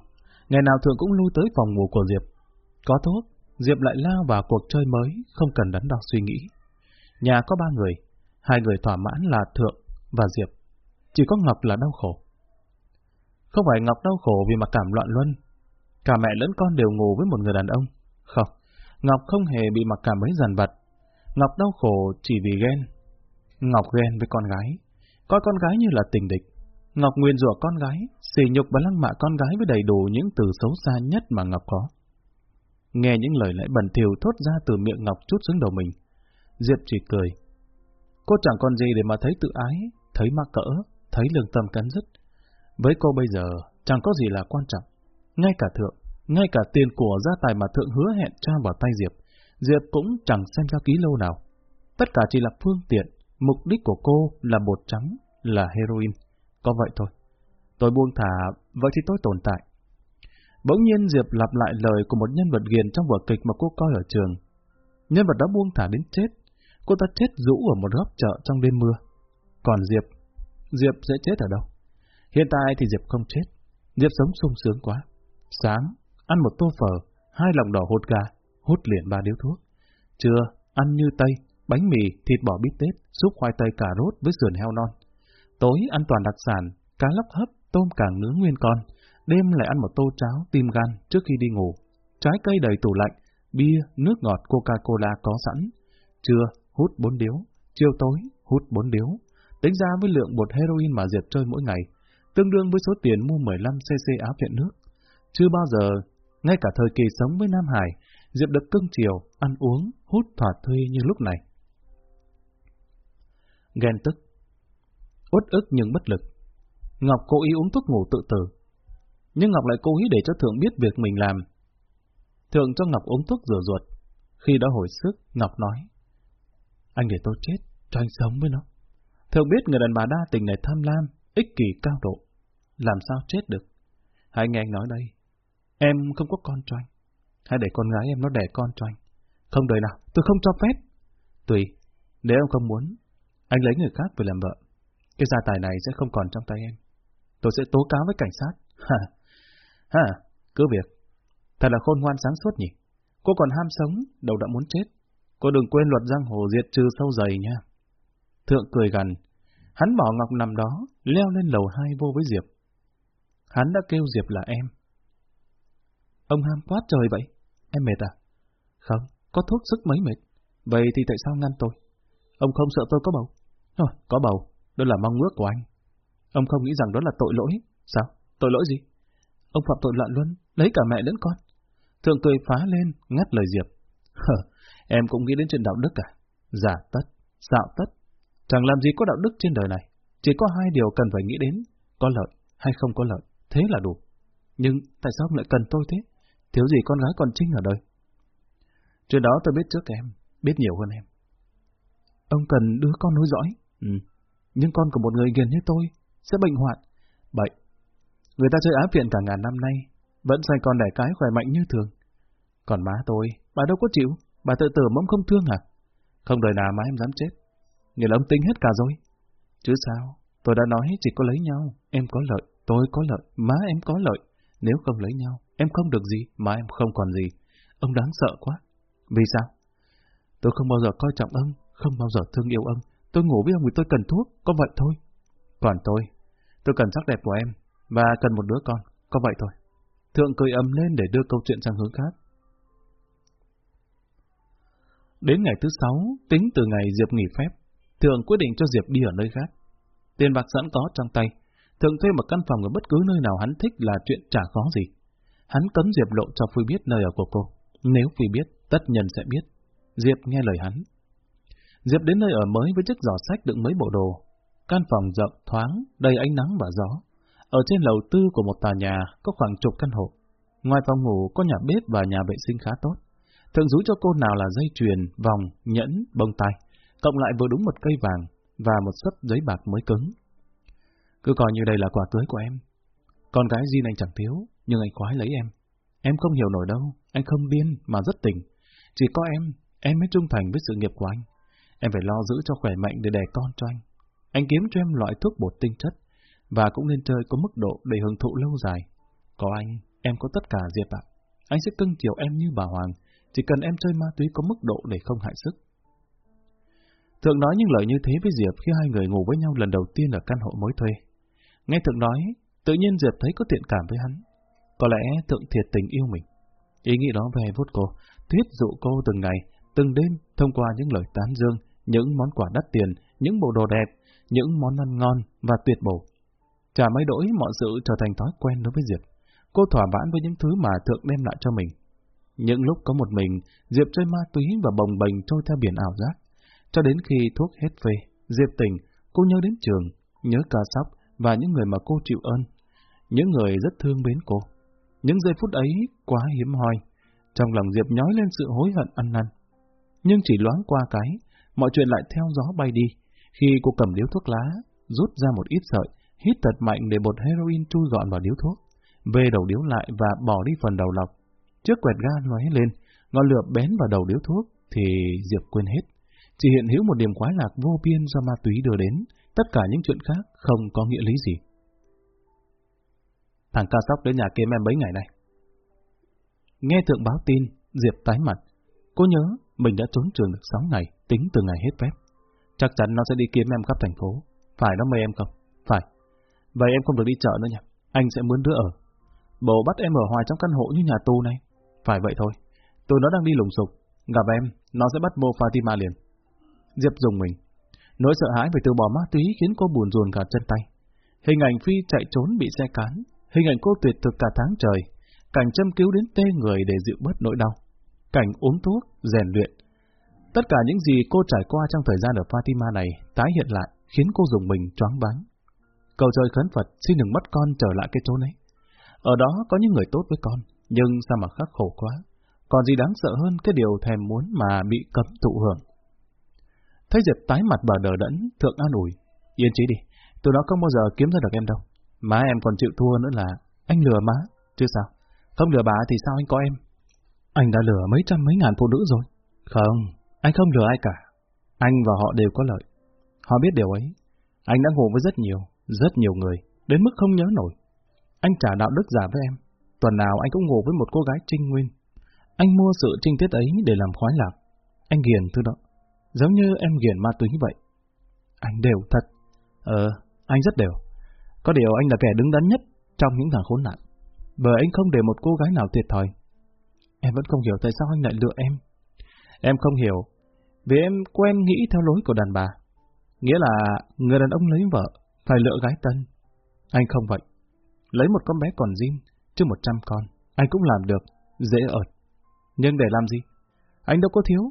ngày nào Thượng cũng lui tới phòng ngủ của Diệp. Có thuốc, Diệp lại lao vào cuộc chơi mới, không cần đắn đo suy nghĩ. Nhà có ba người, hai người thỏa mãn là Thượng và Diệp. Chỉ có Ngọc là đau khổ. Không phải Ngọc đau khổ vì mặc cảm loạn luân. Cả mẹ lẫn con đều ngủ với một người đàn ông. Không, Ngọc không hề bị mặc cảm mấy dằn vật. Ngọc đau khổ chỉ vì ghen. Ngọc ghen với con gái. Coi con gái như là tình địch. Ngọc nguyên rủa con gái, xỉ nhục và lăng mạ con gái với đầy đủ những từ xấu xa nhất mà Ngọc có. Nghe những lời lẽ bẩn thỉu thốt ra từ miệng Ngọc chút xuống đầu mình. Diệp chỉ cười. Cô chẳng còn gì để mà thấy tự ái, thấy mắc cỡ, thấy lương tâm cắn rứt. Với cô bây giờ, chẳng có gì là quan trọng. Ngay cả thượng, ngay cả tiền của gia tài mà thượng hứa hẹn cho vào tay Diệp, Diệp cũng chẳng xem ra ký lâu nào. Tất cả chỉ là phương tiện, mục đích của cô là bột trắng, là heroin. Có vậy thôi. Tôi buông thả, vậy thì tôi tồn tại. Bỗng nhiên Diệp lặp lại lời của một nhân vật ghiền trong vở kịch mà cô coi ở trường. Nhân vật đó buông thả đến chết. Cô ta chết rũ ở một góc chợ trong đêm mưa. Còn Diệp, Diệp sẽ chết ở đâu? Hiện tại thì Diệp không chết. Diệp sống sung sướng quá. Sáng, ăn một tô phở, hai lòng đỏ hột gà, hút liền ba điếu thuốc. Trưa, ăn như tây, bánh mì, thịt bò bít tết, súp khoai tây cà rốt với sườn heo non. Tối ăn toàn đặc sản, cá lóc hấp, tôm càng nướng nguyên con. Đêm lại ăn một tô cháo, tim gan trước khi đi ngủ. Trái cây đầy tủ lạnh, bia, nước ngọt Coca-Cola có sẵn. Trưa, hút bốn điếu. Chiều tối, hút bốn điếu. Tính ra với lượng bột heroin mà Diệp chơi mỗi ngày, tương đương với số tiền mua 15cc áo viện nước. Chưa bao giờ, ngay cả thời kỳ sống với Nam Hải, Diệp được cưng chiều, ăn uống, hút thỏa thuê như lúc này. Ghen tức Uất ức nhưng bất lực. Ngọc cố ý uống thuốc ngủ tự tử. Nhưng Ngọc lại cố ý để cho Thượng biết việc mình làm. Thượng cho Ngọc uống thuốc rửa ruột. Khi đã hồi sức, Ngọc nói. Anh để tôi chết, cho anh sống với nó. Thượng biết người đàn bà đa tình này tham lam, ích kỷ cao độ. Làm sao chết được? Hãy nghe anh nói đây. Em không có con cho anh. Hãy để con gái em nó đẻ con cho anh. Không đời nào, tôi không cho phép. Tùy, nếu ông không muốn, anh lấy người khác về làm vợ. Cái gia tài này sẽ không còn trong tay em. Tôi sẽ tố cáo với cảnh sát. Hả? Hả? Cứ việc. Thật là khôn ngoan sáng suốt nhỉ. Cô còn ham sống, đầu đã muốn chết. Cô đừng quên luật giang hồ diệt trừ sâu dày nha. Thượng cười gần. Hắn bỏ Ngọc nằm đó, leo lên lầu hai vô với Diệp. Hắn đã kêu Diệp là em. Ông ham quá trời vậy. Em mệt à? Không, có thuốc sức mấy mệt. Vậy thì tại sao ngăn tôi? Ông không sợ tôi có bầu? Thôi, có bầu, đó là mong ước của anh. Ông không nghĩ rằng đó là tội lỗi. Sao? Tội lỗi gì? Ông phạm tội loạn luân, lấy cả mẹ lẫn con. Thượng cười phá lên, ngắt lời Diệp. Hờ, em cũng nghĩ đến chuyện đạo đức à? Giả tất, xạo tất. Chẳng làm gì có đạo đức trên đời này. Chỉ có hai điều cần phải nghĩ đến, có lợi hay không có lợi, thế là đủ. Nhưng tại sao ông lại cần tôi thế? Thiếu gì con gái còn trinh ở đời? Chuyện đó tôi biết trước em, biết nhiều hơn em. Ông cần đứa con nối dõi. Ừ. Nhưng con của một người ghiền như tôi sẽ bệnh hoạn. Bệnh. Người ta chơi áp viện cả ngàn năm nay, vẫn xoay con đẻ cái khỏe mạnh như thường. Còn má tôi, bà đâu có chịu, bà tự tử mong không thương à? Không đời nào mà em dám chết. Người là ông tính hết cả rồi. Chứ sao, tôi đã nói chỉ có lấy nhau, em có lợi, tôi có lợi, má em có lợi. Nếu không lấy nhau, em không được gì, má em không còn gì. Ông đáng sợ quá. Vì sao? Tôi không bao giờ coi trọng ông, không bao giờ thương yêu ông. Tôi ngủ với ông vì tôi cần thuốc, có vậy thôi. Còn tôi, tôi cần sắc đẹp của em, và cần một đứa con, có vậy thôi. Thượng cười ầm lên để đưa câu chuyện sang hướng khác. Đến ngày thứ sáu, tính từ ngày Diệp nghỉ phép, Thượng quyết định cho Diệp đi ở nơi khác. Tiền bạc sẵn có trong tay, Thượng thuê một căn phòng ở bất cứ nơi nào hắn thích là chuyện chả khó gì. Hắn cấm Diệp lộ cho Phi biết nơi ở của cô. Nếu Phi biết, tất nhân sẽ biết. Diệp nghe lời hắn. Diệp đến nơi ở mới với chiếc giỏ sách đựng mấy bộ đồ. Căn phòng rộng, thoáng, đầy ánh nắng và gió. Ở trên lầu tư của một tòa nhà có khoảng chục căn hộ. Ngoài phòng ngủ có nhà bếp và nhà vệ sinh khá tốt. Thượng rú cho cô nào là dây chuyền, vòng, nhẫn, bông tai, cộng lại vừa đúng một cây vàng và một sấp giấy bạc mới cứng. Cứ coi như đây là quà cưới của em. Con gái Jin anh chẳng thiếu, nhưng anh khoái lấy em. Em không hiểu nổi đâu, anh không điên mà rất tình. Chỉ có em, em mới trung thành với sự nghiệp của anh. Em phải lo giữ cho khỏe mạnh để đẻ con cho anh. Anh kiếm cho em loại thuốc bột tinh chất, và cũng nên chơi có mức độ để hưởng thụ lâu dài. Có anh, em có tất cả Diệp ạ. Anh sẽ cưng chiều em như bà Hoàng, chỉ cần em chơi ma túy có mức độ để không hại sức. Thượng nói những lời như thế với Diệp khi hai người ngủ với nhau lần đầu tiên ở căn hộ mới thuê. Nghe Thượng nói, tự nhiên Diệp thấy có thiện cảm với hắn. Có lẽ Thượng thiệt tình yêu mình. Ý nghĩ đó về vút cô, thuyết dụ cô từng ngày, từng đêm thông qua những lời tán dương, những món quà đắt tiền, những bộ đồ đẹp, những món ăn ngon và tuyệt bổ. Chả mấy đổi mọi sự trở thành thói quen đối với Diệp. Cô thỏa mãn với những thứ mà Thượng đem lại cho mình. Những lúc có một mình, Diệp chơi ma túy và bồng bềnh trôi theo biển ảo giác. Cho đến khi thuốc hết phê, Diệp tỉnh, cô nhớ đến trường, nhớ ca sóc và những người mà cô chịu ơn. Những người rất thương mến cô. Những giây phút ấy quá hiếm hoi. Trong lòng Diệp nhói lên sự hối hận ăn năn. Nhưng chỉ loáng qua cái, mọi chuyện lại theo gió bay đi. Khi cô cầm điếu thuốc lá, rút ra một ít sợi, hít thật mạnh để bột heroin chui gọn vào điếu thuốc, về đầu điếu lại và bỏ đi phần đầu lọc. Trước quẹt ga lóe lên, ngọn lửa bén vào đầu điếu thuốc, thì Diệp quên hết. Chỉ hiện hữu một điểm khoái lạc vô biên do ma túy đưa đến, tất cả những chuyện khác không có nghĩa lý gì. Thằng ca sóc đến nhà kiếm em mấy ngày này. Nghe thượng báo tin, Diệp tái mặt. Cô nhớ mình đã trốn trường được 6 ngày, tính từ ngày hết phép. Chắc chắn nó sẽ đi kiếm em khắp thành phố. Phải nó mời em không? Phải. Vậy em không được đi chợ nữa nhỉ? Anh sẽ mướn đứa ở. Bố bắt em ở hoài trong căn hộ như nhà tù này. Phải vậy thôi. Tụi nó đang đi lùng sục. Gặp em, nó sẽ bắt mô Fatima liền. Diệp dùng mình. Nỗi sợ hãi về từ bỏ ma túy khiến cô buồn ruồn cả chân tay. Hình ảnh Phi chạy trốn bị xe cán. Hình ảnh cô tuyệt thực cả tháng trời. Cảnh châm cứu đến tê người để dịu bớt nỗi đau. Cảnh uống thuốc, rèn luyện. Tất cả những gì cô trải qua trong thời gian ở Fatima này tái hiện lại, khiến cô dùng mình choáng váng. Cầu trời khấn Phật xin đừng bắt con trở lại cái chỗ ấy. Ở đó có những người tốt với con, nhưng sao mà khắc khổ quá. Còn gì đáng sợ hơn cái điều thèm muốn mà bị cấm thụ hưởng. Thấy Diệp tái mặt bà đờ đẫn, thượng an ủi. Yên trí đi, tụi nó không bao giờ kiếm ra được em đâu. Má em còn chịu thua nữa là anh lừa má, chứ sao? Không lừa bà thì sao anh có em? Anh đã lừa mấy trăm mấy ngàn phụ nữ rồi. Không, anh không lừa ai cả. Anh và họ đều có lợi. Họ biết điều ấy. Anh đã ngủ với rất nhiều, rất nhiều người, đến mức không nhớ nổi. Anh trả đạo đức giả với em. Tuần nào anh cũng ngủ với một cô gái trinh nguyên. Anh mua sự trinh tiết ấy để làm khoái lạc. Anh ghiền thứ đó. Giống như em ghiền ma túy vậy. Anh đều thật. Ờ, anh rất đều. Có điều anh là kẻ đứng đắn nhất trong những thằng khốn nạn. Bởi anh không để một cô gái nào thiệt thòi. Em vẫn không hiểu tại sao anh lại lựa em. Em không hiểu, vì em quen nghĩ theo lối của đàn bà. Nghĩa là người đàn ông lấy vợ, phải lựa gái tân. Anh không vậy. Lấy một con bé còn zin, chứ một trăm con, anh cũng làm được, dễ ợt. Nhưng để làm gì? Anh đâu có thiếu.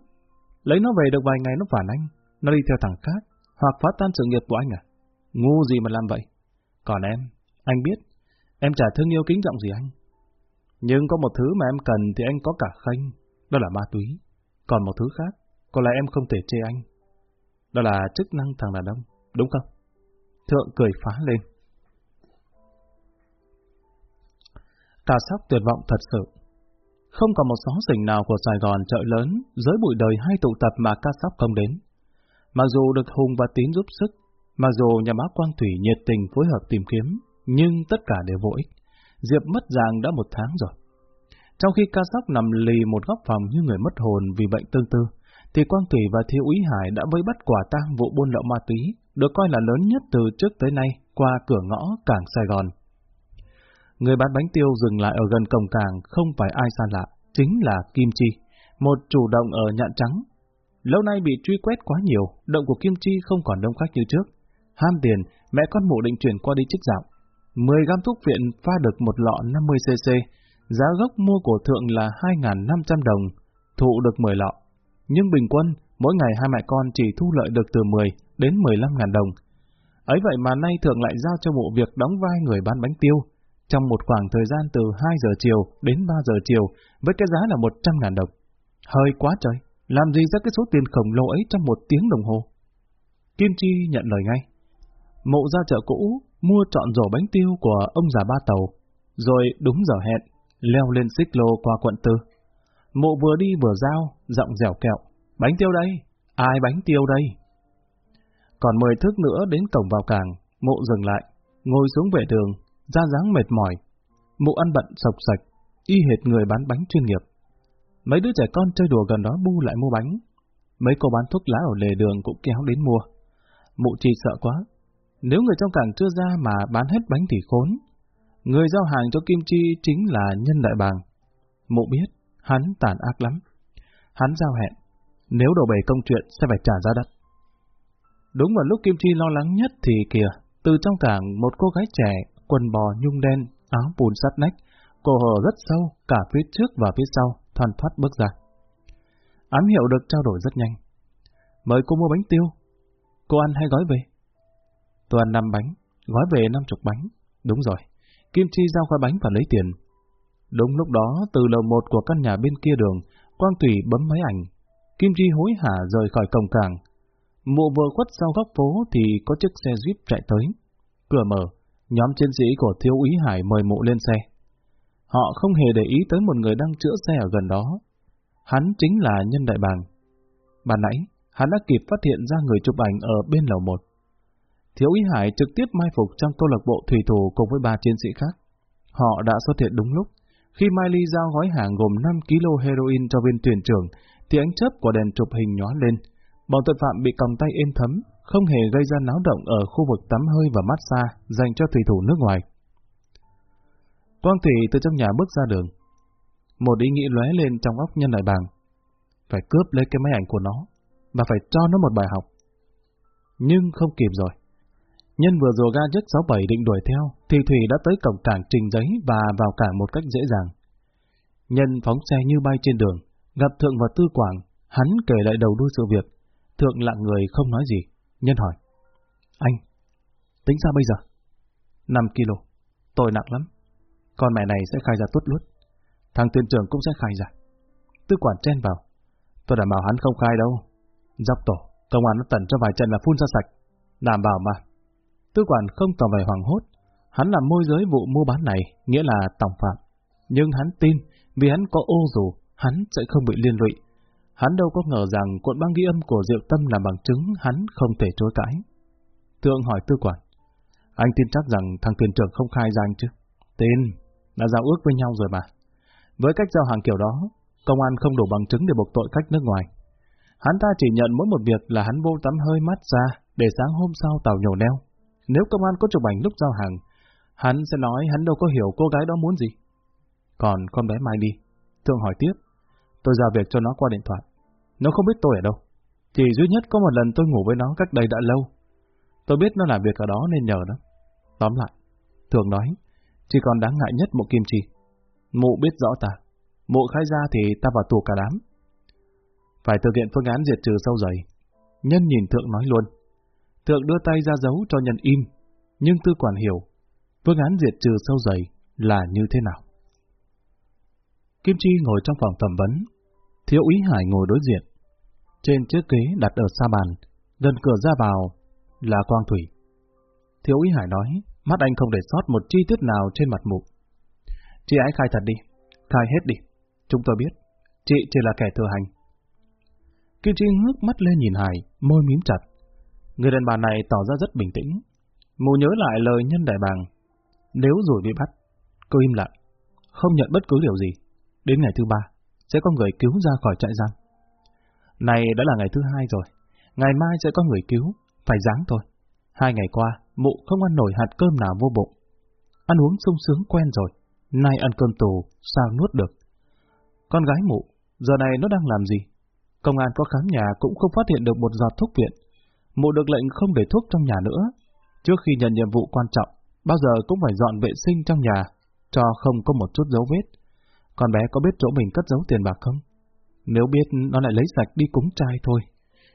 Lấy nó về được vài ngày nó phản anh, nó đi theo thằng khác, hoặc phá tan sự nghiệp của anh à? Ngu gì mà làm vậy? Còn em, anh biết, em chả thương yêu kính trọng gì anh. Nhưng có một thứ mà em cần thì anh có cả khanh, đó là ma túy. Còn một thứ khác, có lẽ em không thể chê anh. Đó là chức năng thằng đàn ông, đúng không? Thượng cười phá lên. Cả sóc tuyệt vọng thật sự. Không còn một xó xỉnh nào của Sài Gòn chợ lớn, giới bụi đời hay tụ tập mà ca sóc không đến. Mặc dù được Hùng và Tín giúp sức, mặc dù nhà báo Quang Thủy nhiệt tình phối hợp tìm kiếm, nhưng tất cả đều vô ích. Diệp mất dạng đã một tháng rồi. Trong khi ca sóc nằm lì một góc phòng như người mất hồn vì bệnh tương tư, thì Quang Thủy và Thiếu úy Hải đã vây bắt quả tang vụ buôn lậu ma túy, được coi là lớn nhất từ trước tới nay qua cửa ngõ cảng Sài Gòn. Người bán bánh tiêu dừng lại ở gần cổng cảng không phải ai xa lạ, chính là Kim Chi, một chủ động ở nhạn trắng. Lâu nay bị truy quét quá nhiều, động của Kim Chi không còn đông khách như trước. Ham tiền, mẹ con mụ định chuyển qua đi trích dạo. 10 gam thuốc viện pha được một lọ 50cc, giá gốc mua của thượng là 2.500 đồng, thụ được 10 lọ. Nhưng bình quân, mỗi ngày hai mẹ con chỉ thu lợi được từ 10 đến 15 ngàn đồng. Ấy vậy mà nay thượng lại giao cho bộ việc đóng vai người bán bánh tiêu, trong một khoảng thời gian từ 2 giờ chiều đến 3 giờ chiều với cái giá là 100 ngàn đồng. Hơi quá trời, làm gì ra cái số tiền khổng lồ ấy trong một tiếng đồng hồ? Kim Chi nhận lời ngay. Mộ ra chợ cũ, mua trọn rổ bánh tiêu của ông già ba tàu, rồi đúng giờ hẹn, leo lên xích lô qua quận tư. Mộ vừa đi vừa giao, giọng dẻo kẹo. Bánh tiêu đây? Ai bánh tiêu đây? Còn mười thước nữa đến cổng vào cảng, mộ dừng lại, ngồi xuống vệ đường, da dáng mệt mỏi. Mộ ăn bận sộc sạch, y hệt người bán bánh chuyên nghiệp. Mấy đứa trẻ con chơi đùa gần đó bu lại mua bánh. Mấy cô bán thuốc lá ở lề đường cũng kéo đến mua. Mụ chỉ sợ quá. Nếu người trong cảng chưa ra mà bán hết bánh thì khốn. Người giao hàng cho Kim Chi chính là nhân đại bàng. Mụ biết, hắn tàn ác lắm. Hắn giao hẹn, nếu đổ bể công chuyện sẽ phải trả giá đắt. Đúng vào lúc Kim Chi lo lắng nhất thì kìa, từ trong cảng một cô gái trẻ quần bò nhung đen, áo bùn sắt nách, cổ hở rất sâu, cả phía trước và phía sau, thoăn thoát bước ra. Ám hiệu được trao đổi rất nhanh. Mời cô mua bánh tiêu. Cô ăn hay gói về? Tôi ăn 5 bánh, gói về 50 bánh. Đúng rồi. Kim Chi giao khoai bánh và lấy tiền. Đúng lúc đó, từ lầu một của căn nhà bên kia đường, Quang Thủy bấm máy ảnh. Kim Chi hối hả rời khỏi cổng cảng. Mụ vừa khuất sau góc phố thì có chiếc xe Jeep chạy tới. Cửa mở, Nhóm chiến sĩ của Thiếu úy Hải mời mụ lên xe. Họ không hề để ý tới một người đang chữa xe ở gần đó. Hắn chính là nhân đại bàng. Bạn nãy, hắn đã kịp phát hiện ra người chụp ảnh ở bên lầu một. Thiếu úy Hải trực tiếp mai phục trong câu lạc bộ thủy thủ cùng với ba chiến sĩ khác. Họ đã xuất hiện đúng lúc. Khi Miley giao gói hàng gồm 5 kg heroin cho viên tuyển trưởng, thì ánh chớp của đèn chụp hình nhóa lên. Bọn tội phạm bị còng tay êm thấm, không hề gây ra náo động ở khu vực tắm hơi và massage dành cho thủy thủ nước ngoài. Quang Thủy từ trong nhà bước ra đường. Một ý nghĩ lóe lên trong óc nhân đại bàng. Phải cướp lấy cái máy ảnh của nó, và phải cho nó một bài học. Nhưng không kịp rồi. Nhân vừa rùa ga chất 67 định đuổi theo, thì Thủy đã tới cổng cảng trình giấy và vào cảng một cách dễ dàng. Nhân phóng xe như bay trên đường, gặp Thượng và Tư Quảng, hắn kể lại đầu đuôi sự việc. Thượng lặng người không nói gì. Nhân hỏi. Anh, tính sao bây giờ? 5 kg. tội nặng lắm. Con mẹ này sẽ khai ra tốt lút. Thằng tuyên trưởng cũng sẽ khai ra. Tư quản chen vào. Tôi đảm bảo hắn không khai đâu. Dọc tổ, công an nó tẩn cho vài trận là phun ra sạch. Đảm bảo mà. Tư quản không tỏ vẻ hoàng hốt. Hắn làm môi giới vụ mua bán này, nghĩa là tổng phạm. Nhưng hắn tin, vì hắn có ô dù, hắn sẽ không bị liên lụy, Hắn đâu có ngờ rằng cuộn băng ghi âm của Diệu Tâm làm bằng chứng hắn không thể chối cãi. Thượng hỏi tư quản. Anh tin chắc rằng thằng thuyền trưởng không khai ra anh chứ? Tin, đã giao ước với nhau rồi mà. Với cách giao hàng kiểu đó, công an không đủ bằng chứng để buộc tội khách nước ngoài. Hắn ta chỉ nhận mỗi một việc là hắn vô tắm hơi mát ra để sáng hôm sau tàu nhổ neo. Nếu công an có chụp ảnh lúc giao hàng, hắn sẽ nói hắn đâu có hiểu cô gái đó muốn gì. Còn con bé Mai đi, Thượng hỏi tiếp. Tôi giao việc cho nó qua điện thoại. Nó không biết tôi ở đâu. Chỉ duy nhất có một lần tôi ngủ với nó cách đây đã lâu. Tôi biết nó làm việc ở đó nên nhờ nó. Tóm lại, thường nói, chỉ còn đáng ngại nhất mụ kim chi. Mụ biết rõ ta. Mụ khai ra thì ta vào tù cả đám. Phải thực hiện phương án diệt trừ sâu dày. Nhân nhìn thượng nói luôn. Thượng đưa tay ra dấu cho nhân im, nhưng tư quản hiểu, phương án diệt trừ sâu dày là như thế nào. Kim Chi ngồi trong phòng thẩm vấn, thiếu úy Hải ngồi đối diện. Trên chiếc ghế đặt ở xa bàn, gần cửa ra vào là Quang Thủy. Thiếu úy Hải nói, mắt anh không để sót một chi tiết nào trên mặt mục. Chị ấy khai thật đi, khai hết đi. Chúng tôi biết, chị chỉ là kẻ thừa hành. Kim Chi ngước mắt lên nhìn Hải, môi mím chặt. Người đàn bà này tỏ ra rất bình tĩnh. Mụ nhớ lại lời nhân đại bàng. Nếu rồi bị bắt, cô im lặng, không nhận bất cứ điều gì. Đến ngày thứ ba, sẽ có người cứu ra khỏi trại giam. Này đã là ngày thứ hai rồi. Ngày mai sẽ có người cứu, phải dáng thôi. Hai ngày qua, mụ không ăn nổi hạt cơm nào vô bụng. Ăn uống sung sướng quen rồi, nay ăn cơm tù, sao nuốt được. Con gái mụ, giờ này nó đang làm gì? Công an có khám nhà cũng không phát hiện được một giọt thuốc viện. Mụ được lệnh không để thuốc trong nhà nữa. Trước khi nhận nhiệm vụ quan trọng, bao giờ cũng phải dọn vệ sinh trong nhà, cho không có một chút dấu vết. Con bé có biết chỗ mình cất giấu tiền bạc không? Nếu biết, nó lại lấy sạch đi cúng trai thôi.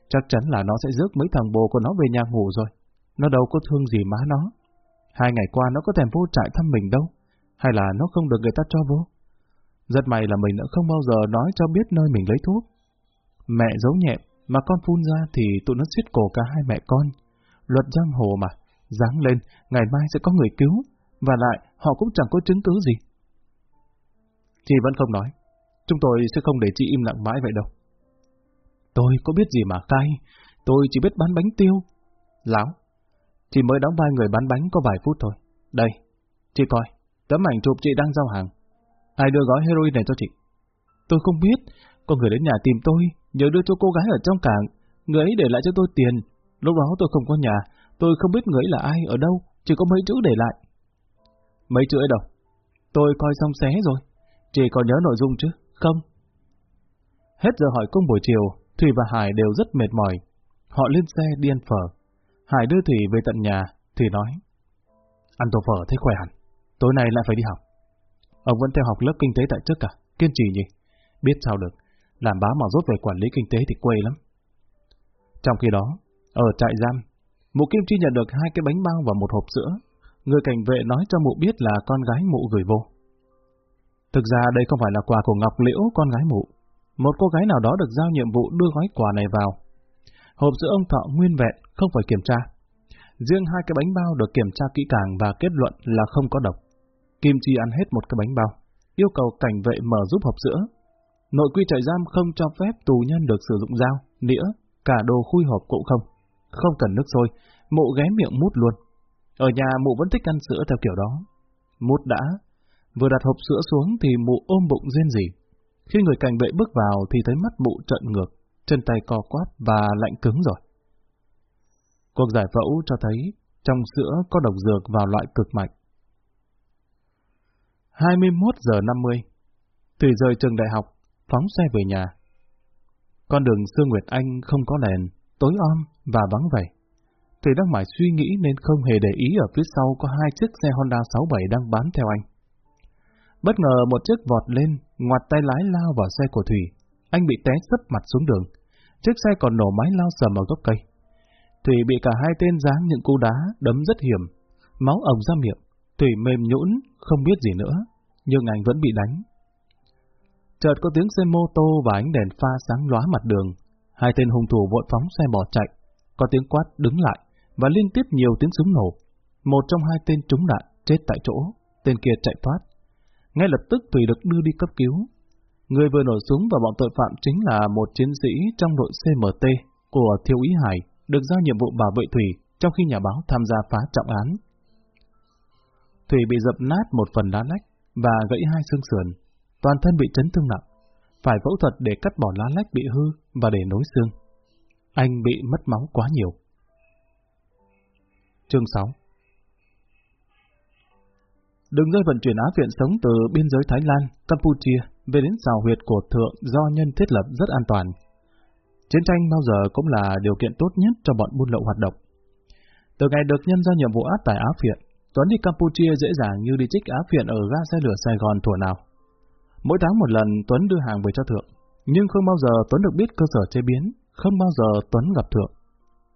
Chắc chắn là nó sẽ rước mấy thằng bồ của nó về nhà ngủ rồi. Nó đâu có thương gì má nó. Hai ngày qua nó có thèm vô trại thăm mình đâu. Hay là nó không được người ta cho vô? Rất may là mình đã không bao giờ nói cho biết nơi mình lấy thuốc. Mẹ giấu nhẹm mà con phun ra thì tụi nó xiết cổ cả hai mẹ con. Luật giang hồ mà, dáng lên, ngày mai sẽ có người cứu, và lại họ cũng chẳng có chứng cứ gì. Chị vẫn không nói, chúng tôi sẽ không để chị im lặng mãi vậy đâu. Tôi có biết gì mà cay, tôi chỉ biết bán bánh tiêu. Láo, chị mới đóng vai người bán bánh có vài phút thôi. Đây, chị coi, tấm ảnh chụp chị đang giao hàng. Ai đưa gói heroin này cho chị? Tôi không biết, có người đến nhà tìm tôi, nhớ đưa cho cô gái ở trong cảng, người ấy để lại cho tôi tiền. Lúc đó tôi không có nhà, tôi không biết người ấy là ai, ở đâu, chỉ có mấy chữ để lại. Mấy chữ ấy đâu? Tôi coi xong xé rồi. chỉ còn nhớ nội dung chứ? Không. Hết giờ hỏi công buổi chiều, Thủy và Hải đều rất mệt mỏi. Họ lên xe đi ăn phở. Hải đưa Thủy về tận nhà, Thủy nói. Ăn tô phở thấy khỏe hẳn, tối nay lại phải đi học. Ông vẫn theo học lớp kinh tế tại trước cả, kiên trì nhỉ? Biết sao được, làm báo mà rốt về quản lý kinh tế thì quê lắm. Trong khi đó, ở trại giam, mụ Kim Chi nhận được hai cái bánh bao và một hộp sữa. Người cảnh vệ nói cho mụ biết là con gái mụ gửi vô. Thực ra đây không phải là quà của Ngọc Liễu, con gái mụ. Một cô gái nào đó được giao nhiệm vụ đưa gói quà này vào. Hộp sữa ông Thọ nguyên vẹn, không phải kiểm tra. Riêng hai cái bánh bao được kiểm tra kỹ càng và kết luận là không có độc. Kim Chi ăn hết một cái bánh bao, yêu cầu cảnh vệ mở giúp hộp sữa. Nội quy trại giam không cho phép tù nhân được sử dụng dao, nĩa, cả đồ khui hộp cũng không. Không cần nước sôi, mụ ghé miệng mút luôn. Ở nhà mụ vẫn thích ăn sữa theo kiểu đó. Mút đã, vừa đặt hộp sữa xuống thì mụ ôm bụng riêng gì. Khi người cảnh vệ bước vào thì thấy mắt mụ trận ngược, chân tay co quắp và lạnh cứng rồi. Cuộc giải phẫu cho thấy trong sữa có độc dược vào loại cực mạnh. 21 giờ 50 Thủy rời trường đại học, phóng xe về nhà. Con đường Sương Nguyệt Anh không có đèn, tối om và vắng vẻ. Thủy đang mải suy nghĩ nên không hề để ý ở phía sau có hai chiếc xe Honda 67 đang bám theo anh. Bất ngờ một chiếc vọt lên, ngoặt tay lái lao vào xe của Thủy. Anh bị té sấp mặt xuống đường. Chiếc xe còn nổ máy lao sầm vào gốc cây. Thủy bị cả hai tên giáng những cú đá, đấm rất hiểm. Máu ồng ra miệng. Thủy mềm nhũn, không biết gì nữa. Nhưng anh vẫn bị đánh. Chợt có tiếng xe mô tô và ánh đèn pha sáng lóa mặt đường. Hai tên hung thủ vội phóng xe bỏ chạy. Có tiếng quát đứng lại và liên tiếp nhiều tiếng súng nổ. Một trong hai tên trúng đạn chết tại chỗ, tên kia chạy thoát. Ngay lập tức Thủy được đưa đi cấp cứu. Người vừa nổ súng và bọn tội phạm chính là một chiến sĩ trong đội CMT của Thiếu úy Hải, được giao nhiệm vụ bảo vệ Thủy trong khi nhà báo tham gia phá trọng án. Thủy bị dập nát một phần lá lách và gãy hai xương sườn, toàn thân bị chấn thương nặng, phải phẫu thuật để cắt bỏ lá lách bị hư và để nối xương. Anh bị mất máu quá nhiều. Chương 6 Đường dây vận chuyển Á viện sống từ biên giới Thái Lan, Campuchia về đến xào huyệt của thượng do nhân thiết lập rất an toàn. Chiến tranh bao giờ cũng là điều kiện tốt nhất cho bọn buôn lậu hoạt động. Từ ngày được nhân ra nhiệm vụ áp tải Á phiện, Tuấn đi Campuchia dễ dàng như đi trích Á phiện ở ga xe lửa Sài Gòn thủa nào. Mỗi tháng một lần Tuấn đưa hàng về cho thượng, nhưng không bao giờ Tuấn được biết cơ sở chế biến, không bao giờ Tuấn gặp thượng.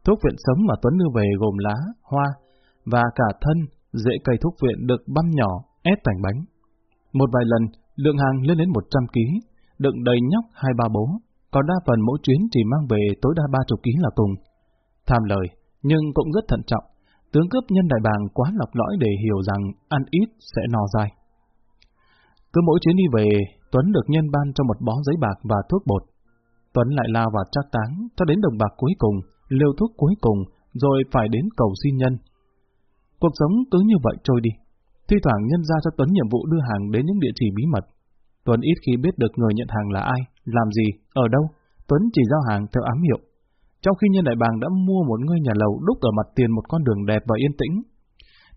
Thuốc viện sống mà Tuấn đưa về gồm lá, hoa và cả thân, rễ cây thuốc viện được băm nhỏ, ép thành bánh. Một vài lần, lượng hàng lên đến 100 kg, đựng đầy nhóc hai ba bố, còn đa phần mỗi chuyến chỉ mang về tối đa ba chục ký là cùng. Tham lời, nhưng cũng rất thận trọng, tướng cướp nhân đại bàng quá lọc lõi để hiểu rằng ăn ít sẽ no dài. Cứ mỗi chuyến đi về, Tuấn được nhân ban cho một bó giấy bạc và thuốc bột. Tuấn lại lao vào trác táng cho đến đồng bạc cuối cùng, liều thuốc cuối cùng, rồi phải đến cầu xin nhân. Cuộc sống cứ như vậy trôi đi. Thi thoảng nhân ra cho Tuấn nhiệm vụ đưa hàng đến những địa chỉ bí mật. Tuấn ít khi biết được người nhận hàng là ai, làm gì, ở đâu. Tuấn chỉ giao hàng theo ám hiệu. Trong khi nhân đại bàng đã mua một ngôi nhà lầu đúc ở mặt tiền một con đường đẹp và yên tĩnh,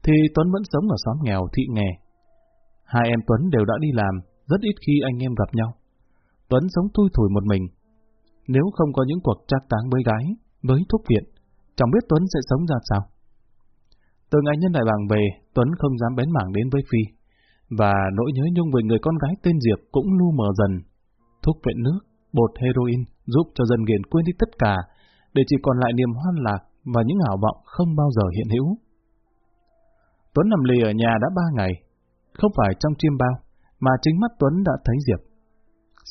thì Tuấn vẫn sống ở xóm nghèo thị nghè. Hai em Tuấn đều đã đi làm, rất ít khi anh em gặp nhau. Tuấn sống thui thủi một mình. Nếu không có những cuộc trác táng với gái, với thuốc viện, chẳng biết Tuấn sẽ sống ra sao. Từ ngày nhân đại bảng về, Tuấn không dám bén mảng đến với Phi, và nỗi nhớ nhung về người con gái tên Diệp cũng lu mờ dần. Thuốc viện nước, bột heroin giúp cho dân nghiện quên đi tất cả, để chỉ còn lại niềm hoan lạc và những ảo vọng không bao giờ hiện hữu. Tuấn nằm lì ở nhà đã ba ngày, không phải trong chiêm bao, mà chính mắt Tuấn đã thấy Diệp.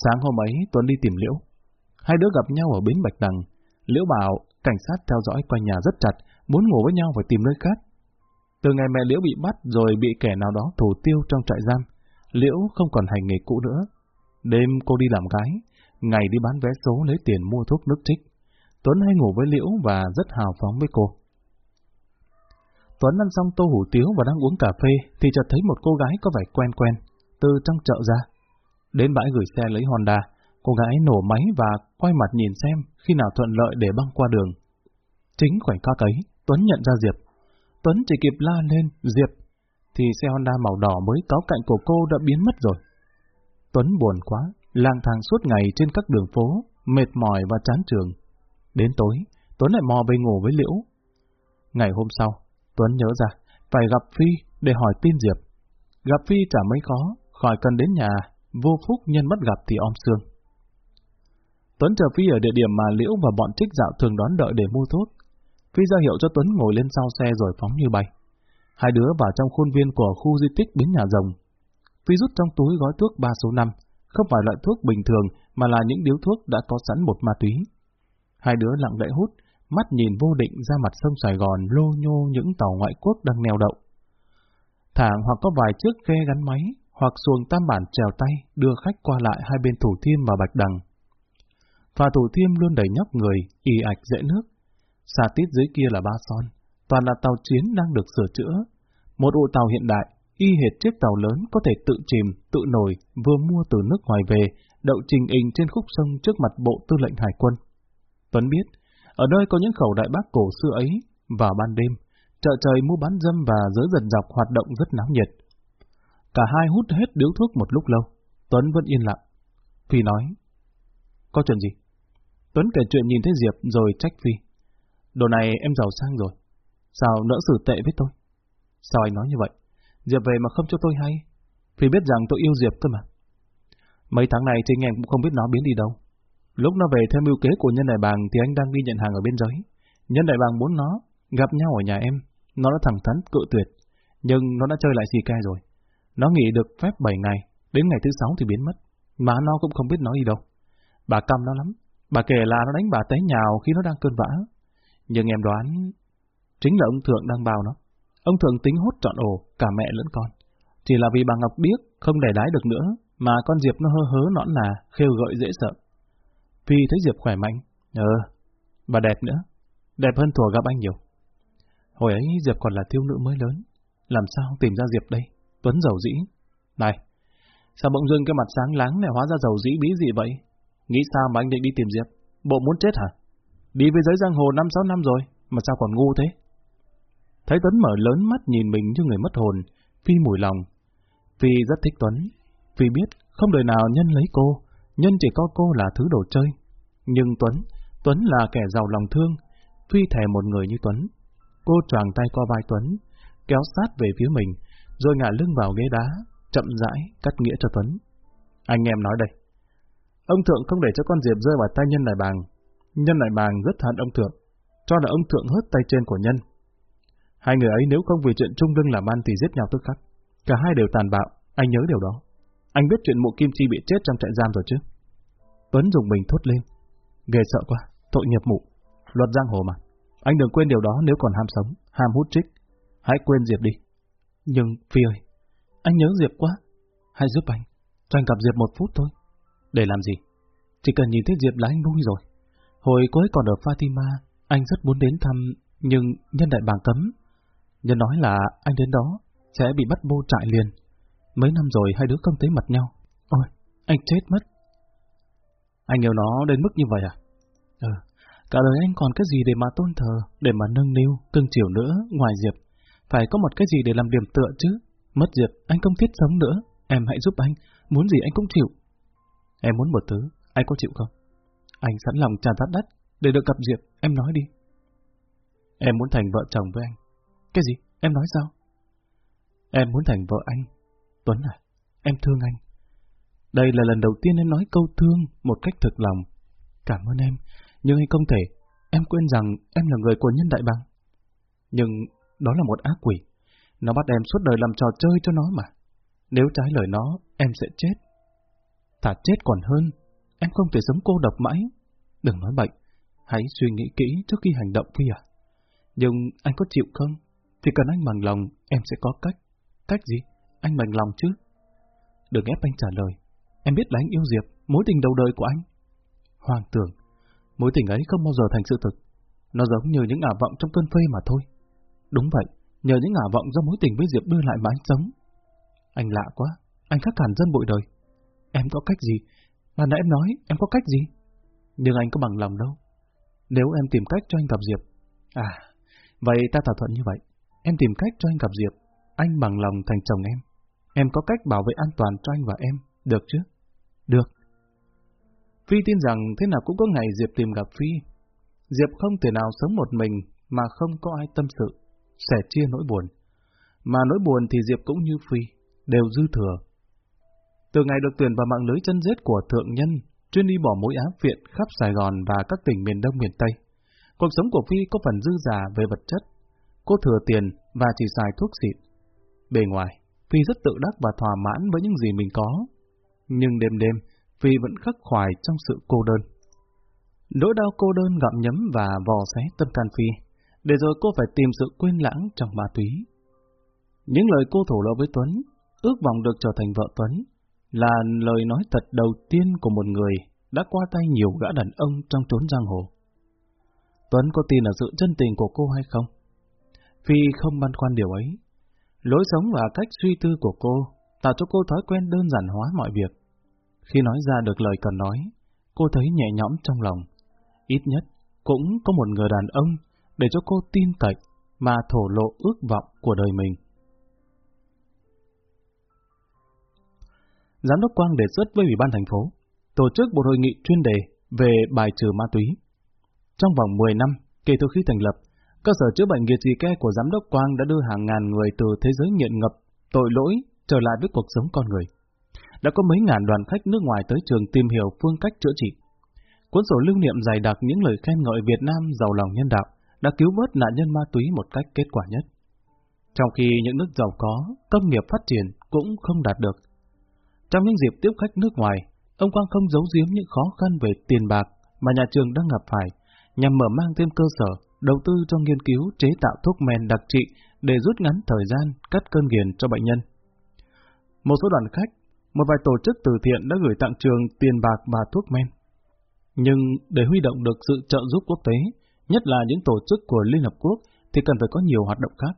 Sáng hôm ấy, Tuấn đi tìm Liễu. Hai đứa gặp nhau ở bến Bạch Đằng. Liễu bảo cảnh sát theo dõi quanh nhà rất chặt, muốn ngủ với nhau phải tìm nơi khác. Từ ngày mẹ Liễu bị bắt rồi bị kẻ nào đó thủ tiêu trong trại giam, Liễu không còn hành nghề cũ nữa. Đêm cô đi làm gái, ngày đi bán vé số lấy tiền mua thuốc nước trích. Tuấn hay ngủ với Liễu và rất hào phóng với cô. Tuấn ăn xong tô hủ tiếu và đang uống cà phê thì chợt thấy một cô gái có vẻ quen quen, từ trong chợ ra. Đến bãi gửi xe lấy Honda, cô gái nổ máy và quay mặt nhìn xem khi nào thuận lợi để băng qua đường. Chính khoảnh khắc ấy, Tuấn nhận ra Diệp. Tuấn chỉ kịp la lên, Diệp, thì xe Honda màu đỏ mới cáo cạnh của cô đã biến mất rồi. Tuấn buồn quá, lang thang suốt ngày trên các đường phố, mệt mỏi và chán trường. Đến tối, Tuấn lại mò về ngủ với Liễu. Ngày hôm sau, Tuấn nhớ ra, phải gặp Phi để hỏi tin Diệp. Gặp Phi chả mấy khó, khỏi cần đến nhà, vô phúc nhân mất gặp thì om xương. Tuấn chờ Phi ở địa điểm mà Liễu và bọn trích dạo thường đón đợi để mua thuốc. Phi ra hiệu cho Tuấn ngồi lên sau xe rồi phóng như bay. Hai đứa vào trong khuôn viên của khu di tích bến nhà rồng. Phi rút trong túi gói thuốc 3 số 5, không phải loại thuốc bình thường mà là những điếu thuốc đã có sẵn một ma túy. Hai đứa lặng lẽ hút, mắt nhìn vô định ra mặt sông Sài Gòn lô nhô những tàu ngoại quốc đang neo đậu. Thẳng hoặc có vài chiếc ghe gắn máy, hoặc xuồng tam bản trèo tay đưa khách qua lại hai bên Thủ Thiêm và Bạch Đằng. Phà Thủ Thiêm luôn đầy nhóc người, y ạch dễ nước. Xa tít dưới kia là ba son, toàn là tàu chiến đang được sửa chữa. Một ụ tàu hiện đại, y hệt chiếc tàu lớn có thể tự chìm, tự nổi, vừa mua từ nước ngoài về, đậu trình hình trên khúc sông trước mặt bộ tư lệnh hải quân. Tuấn biết, ở nơi có những khẩu đại bác cổ xưa ấy, vào ban đêm, chợ trời mua bán dâm và giới dần dọc hoạt động rất náo nhiệt. Cả hai hút hết điếu thuốc một lúc lâu, Tuấn vẫn yên lặng. Phi nói, có chuyện gì? Tuấn kể chuyện nhìn thấy Diệp rồi trách Phi. Đồ này em giàu sang rồi, sao nỡ xử tệ với tôi? Sao anh nói như vậy? Diệp về mà không cho tôi hay. Phi biết rằng tôi yêu Diệp cơ mà. Mấy tháng này thì em cũng không biết nó biến đi đâu. Lúc nó về theo mưu kế của nhân đại bàng thì anh đang đi nhận hàng ở bên giới. Nhân đại bàng muốn nó gặp nhau ở nhà em. Nó đã thẳng thắn cự tuyệt. Nhưng nó đã chơi lại xì ke rồi. Nó nghỉ được phép 7 ngày, đến ngày thứ 6 thì biến mất. Mà nó cũng không biết nó đi đâu. Bà căm nó lắm. Bà kể là nó đánh bà té nhào khi nó đang cơn vã. Nhưng em đoán, chính là ông Thượng đang bao nó. Ông Thượng tính hốt trọn ổ, cả mẹ lẫn con. Chỉ là vì bà Ngọc biết không để đái được nữa, mà con Diệp nó hơ hớ nõn nà, khêu gợi dễ sợ. Phi thấy Diệp khỏe mạnh. Ờ, bà đẹp nữa. Đẹp hơn thủa gặp anh nhiều. Hồi ấy Diệp còn là thiếu nữ mới lớn. Làm sao tìm ra Diệp đây? Tuấn giàu dĩ. Này, sao bỗng dưng cái mặt sáng láng lại hóa ra giàu dĩ bí gì vậy? Nghĩ sao mà anh định đi tìm Diệp? Bộ muốn chết hả? Đi với giới giang hồ 5-6 năm rồi, mà sao còn ngu thế? Thấy Tuấn mở lớn mắt nhìn mình như người mất hồn, Phi mùi lòng. Phi rất thích Tuấn. Phi biết không đời nào nhân lấy cô, nhân chỉ có cô là thứ đồ chơi. Nhưng Tuấn, Tuấn là kẻ giàu lòng thương, Phi thề một người như Tuấn. Cô choàng tay qua vai Tuấn, kéo sát về phía mình, rồi ngả lưng vào ghế đá, chậm rãi cắt nghĩa cho Tuấn. Anh em nói đây. Ông Thượng không để cho con Diệp rơi vào tay nhân đại bàng. Nhân đại bàng rất hận ông Thượng, cho là ông Thượng hớt tay trên của nhân. Hai người ấy nếu không vì chuyện trung lưng làm ăn thì giết nhau tức khắc. Cả hai đều tàn bạo, anh nhớ điều đó. Anh biết chuyện mụ Kim Chi bị chết trong trại giam rồi chứ? Tuấn dùng mình thốt lên. Ghê sợ quá, tội nghiệp mụ. Luật giang hồ mà. Anh đừng quên điều đó nếu còn ham sống, ham hút trích. Hãy quên Diệp đi. Nhưng, Phi ơi, anh nhớ Diệp quá. Hãy giúp anh. cho anh gặp Diệp một phút thôi. Để làm gì? Chỉ cần nhìn thấy Diệp là anh vui rồi. Hồi cô ấy còn ở Fatima, anh rất muốn đến thăm, nhưng nhân đại bàng cấm. Nhân nói là anh đến đó sẽ bị bắt vô trại liền. Mấy năm rồi hai đứa không thấy mặt nhau. Ôi, anh chết mất. Anh yêu nó đến mức như vậy à? Ừ, cả đời anh còn cái gì để mà tôn thờ, để mà nâng niu, cưng chiều nữa, ngoài Diệp. Phải có một cái gì để làm điểm tựa chứ. Mất Diệp, anh không thiết sống nữa. Em hãy giúp anh, muốn gì anh cũng chịu. Em muốn một thứ, anh có chịu không? Anh sẵn lòng trả giá đắt để được gặp Diệp, em nói đi. Em muốn thành vợ chồng với anh. Cái gì? Em nói sao? Em muốn thành vợ anh. Tuấn à, em thương anh. Đây là lần đầu tiên em nói câu thương một cách thực lòng. Cảm ơn em, nhưng anh không thể. Em quên rằng em là người của nhân đại bang. Nhưng đó là một ác quỷ. Nó bắt em suốt đời làm trò chơi cho nó mà. Nếu trái lời nó, em sẽ chết. Thà chết còn hơn, em không thể sống cô độc mãi. Đừng nói bệnh, hãy suy nghĩ kỹ trước khi hành động kia. Nhưng anh có chịu không? Chỉ cần anh bằng lòng, em sẽ có cách. Cách gì? Anh bằng lòng chứ? Đừng ép anh trả lời. Em biết là anh yêu Diệp, mối tình đầu đời của anh. Hoàng tưởng, mối tình ấy không bao giờ thành sự thực. Nó giống như những ả vọng trong cơn phê mà thôi. Đúng vậy, nhờ những ả vọng do mối tình với Diệp đưa lại mà anh sống. Anh lạ quá, anh khác hẳn dân bụi đời. Em có cách gì? Mà nãy em nói, em có cách gì? Nhưng anh có bằng lòng đâu. Nếu em tìm cách cho anh gặp Diệp. À, vậy ta thỏa thuận như vậy. Em tìm cách cho anh gặp Diệp. Anh bằng lòng thành chồng em. Em có cách bảo vệ an toàn cho anh và em. Được chứ? Được. Phi tin rằng thế nào cũng có ngày Diệp tìm gặp Phi. Diệp không thể nào sống một mình mà không có ai tâm sự, sẻ chia nỗi buồn. Mà nỗi buồn thì Diệp cũng như Phi, đều dư thừa. Từ ngày được tuyển vào mạng lưới chân rết của thượng nhân, chuyên đi bỏ mối áp viện khắp Sài Gòn và các tỉnh miền Đông miền Tây, cuộc sống của Phi có phần dư giả về vật chất. Cô thừa tiền và chỉ xài thuốc xịn. Bề ngoài, Phi rất tự đắc và thỏa mãn với những gì mình có. Nhưng đêm đêm, Phi vẫn khắc khoải trong sự cô đơn. Nỗi đau cô đơn gặm nhấm và vò xé tâm can Phi, để rồi cô phải tìm sự quên lãng trong ma túy. Những lời cô thổ lộ với Tuấn, ước vọng được trở thành vợ Tuấn, là lời nói thật đầu tiên của một người đã qua tay nhiều gã đàn ông trong trốn giang hồ. Tuấn có tin ở sự chân tình của cô hay không? Phi không băn khoăn điều ấy. Lối sống và cách suy tư của cô tạo cho cô thói quen đơn giản hóa mọi việc. Khi nói ra được lời cần nói, cô thấy nhẹ nhõm trong lòng. Ít nhất, cũng có một người đàn ông để cho cô tin cậy mà thổ lộ ước vọng của đời mình. Giám đốc Quang đề xuất với Ủy ban thành phố tổ chức một hội nghị chuyên đề về bài trừ ma túy. Trong vòng 10 năm kể từ khi thành lập, cơ sở chữa bệnh nghiệt dị ke của Giám đốc Quang đã đưa hàng ngàn người từ thế giới nghiện ngập, tội lỗi trở lại với cuộc sống con người. Đã có mấy ngàn đoàn khách nước ngoài tới trường tìm hiểu phương cách chữa trị. Cuốn sổ lưu niệm dày đặc những lời khen ngợi Việt Nam giàu lòng nhân đạo đã cứu vớt nạn nhân ma túy một cách kết quả nhất. Trong khi những nước giàu có, công nghiệp phát triển cũng không đạt được, trong những dịp tiếp khách nước ngoài, ông Quang không giấu giếm những khó khăn về tiền bạc mà nhà trường đang gặp phải, nhằm mở mang thêm cơ sở, đầu tư cho nghiên cứu chế tạo thuốc men đặc trị để rút ngắn thời gian cắt cơn nghiền cho bệnh nhân. Một số đoàn khách, một vài tổ chức từ thiện đã gửi tặng trường tiền bạc và thuốc men. Nhưng để huy động được sự trợ giúp quốc tế, nhất là những tổ chức của Liên Hợp Quốc, thì cần phải có nhiều hoạt động khác.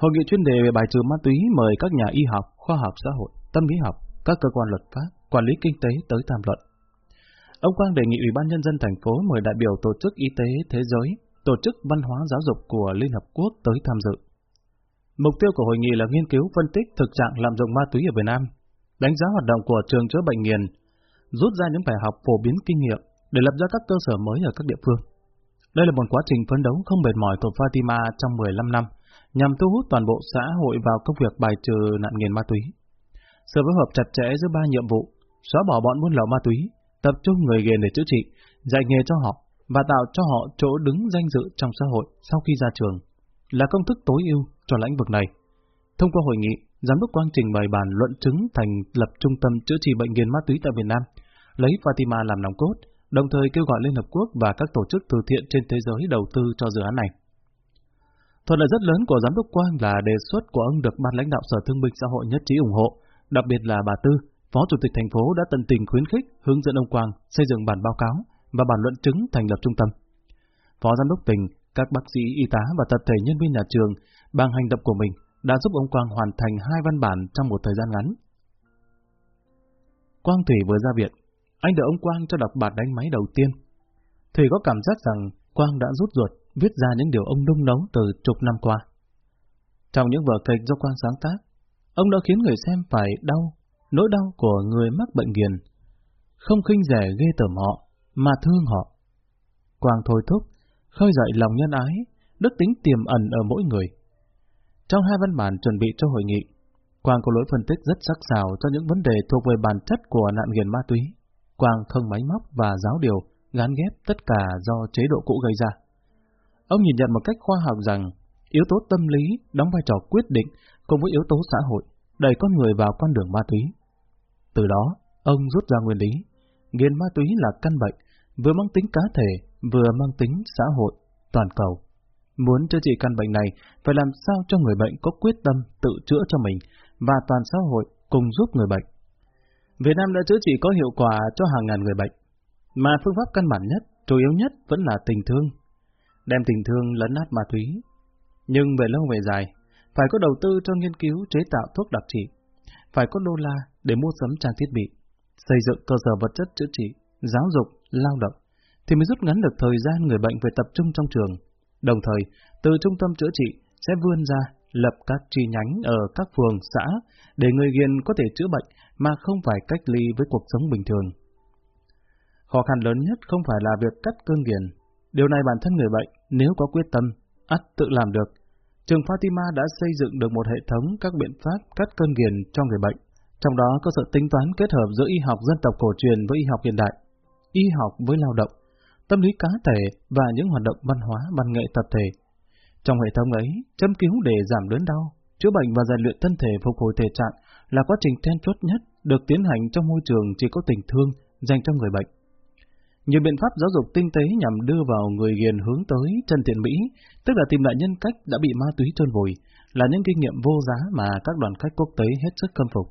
Hội nghị chuyên đề về bài trừ ma túy mời các nhà y học, khoa học xã hội, tâm lý học, các cơ quan luật pháp, quản lý kinh tế tới tham luận. Ông Quang đề nghị Ủy ban Nhân dân thành phố mời đại biểu Tổ chức Y tế Thế giới, Tổ chức Văn hóa Giáo dục của Liên Hợp Quốc tới tham dự. Mục tiêu của hội nghị là nghiên cứu phân tích thực trạng lạm dụng ma túy ở Việt Nam, đánh giá hoạt động của trường chữa bệnh nghiền, rút ra những bài học phổ biến kinh nghiệm để lập ra các cơ sở mới ở các địa phương. Đây là một quá trình phấn đấu không mệt mỏi của Fatima trong 15 năm, nhằm thu hút toàn bộ xã hội vào công việc bài trừ nạn nghiền ma túy sự phối hợp chặt chẽ giữa ba nhiệm vụ, xóa bỏ bọn buôn lậu ma túy, tập trung người nghiện để chữa trị, dạy nghề cho họ và tạo cho họ chỗ đứng danh dự trong xã hội sau khi ra trường, là công thức tối ưu cho lĩnh vực này. Thông qua hội nghị, Giám đốc Quang trình bày bàn luận chứng thành lập trung tâm chữa trị bệnh nghiện ma túy tại Việt Nam, lấy Fatima làm nòng cốt, đồng thời kêu gọi Liên Hợp Quốc và các tổ chức từ thiện trên thế giới đầu tư cho dự án này. Thuận lợi rất lớn của Giám đốc Quang là đề xuất của ông được ban lãnh đạo Sở Thương binh Xã hội nhất trí ủng hộ, đặc biệt là bà Tư, Phó Chủ tịch thành phố đã tận tình khuyến khích, hướng dẫn ông Quang xây dựng bản báo cáo và bản luận chứng thành lập trung tâm. Phó Giám đốc tỉnh, các bác sĩ, y tá và tập thể nhân viên nhà trường bằng hành động của mình đã giúp ông Quang hoàn thành hai văn bản trong một thời gian ngắn. Quang Thủy vừa ra viện, anh đợi ông Quang cho đọc bản đánh máy đầu tiên. Thủy có cảm giác rằng Quang đã rút ruột viết ra những điều ông nung nấu từ chục năm qua. Trong những vở kịch do Quang sáng tác, ông đã khiến người xem phải đau, nỗi đau của người mắc bệnh nghiền. Không khinh rẻ ghê tởm họ, mà thương họ. Quang thôi thúc, khơi dậy lòng nhân ái, đức tính tiềm ẩn ở mỗi người. Trong hai văn bản chuẩn bị cho hội nghị, Quang có lối phân tích rất sắc sảo cho những vấn đề thuộc về bản chất của nạn nghiền ma túy. Quang không máy móc và giáo điều, gán ghép tất cả do chế độ cũ gây ra. Ông nhìn nhận một cách khoa học rằng yếu tố tâm lý đóng vai trò quyết định cùng với yếu tố xã hội đẩy con người vào con đường ma túy. Từ đó, ông rút ra nguyên lý, nghiện ma túy là căn bệnh, vừa mang tính cá thể, vừa mang tính xã hội, toàn cầu. Muốn chữa trị căn bệnh này, phải làm sao cho người bệnh có quyết tâm tự chữa cho mình và toàn xã hội cùng giúp người bệnh. Việt Nam đã chữa trị có hiệu quả cho hàng ngàn người bệnh, mà phương pháp căn bản nhất, chủ yếu nhất vẫn là tình thương. Đem tình thương lấn át ma túy. Nhưng về lâu về dài, phải có đầu tư cho nghiên cứu chế tạo thuốc đặc trị, phải có đô la để mua sắm trang thiết bị, xây dựng cơ sở vật chất chữa trị, giáo dục, lao động, thì mới rút ngắn được thời gian người bệnh phải tập trung trong trường. Đồng thời, từ trung tâm chữa trị sẽ vươn ra lập các chi nhánh ở các phường, xã để người nghiện có thể chữa bệnh mà không phải cách ly với cuộc sống bình thường. Khó khăn lớn nhất không phải là việc cắt cơn nghiện. Điều này bản thân người bệnh, nếu có quyết tâm, ắt tự làm được. Trường Fatima đã xây dựng được một hệ thống các biện pháp cắt cơn nghiền cho người bệnh. Trong đó có sự tính toán kết hợp giữa y học dân tộc cổ truyền với y học hiện đại, y học với lao động, tâm lý cá thể và những hoạt động văn hóa, văn nghệ tập thể. Trong hệ thống ấy, châm cứu để giảm đớn đau, chữa bệnh và rèn luyện thân thể phục hồi thể trạng là quá trình then chốt nhất được tiến hành trong môi trường chỉ có tình thương dành cho người bệnh. Nhiều biện pháp giáo dục tinh tế nhằm đưa vào người ghiền hướng tới chân thiện mỹ, tức là tìm lại nhân cách đã bị ma túy trôn vùi, là những kinh nghiệm vô giá mà các đoàn khách quốc tế hết sức khâm phục.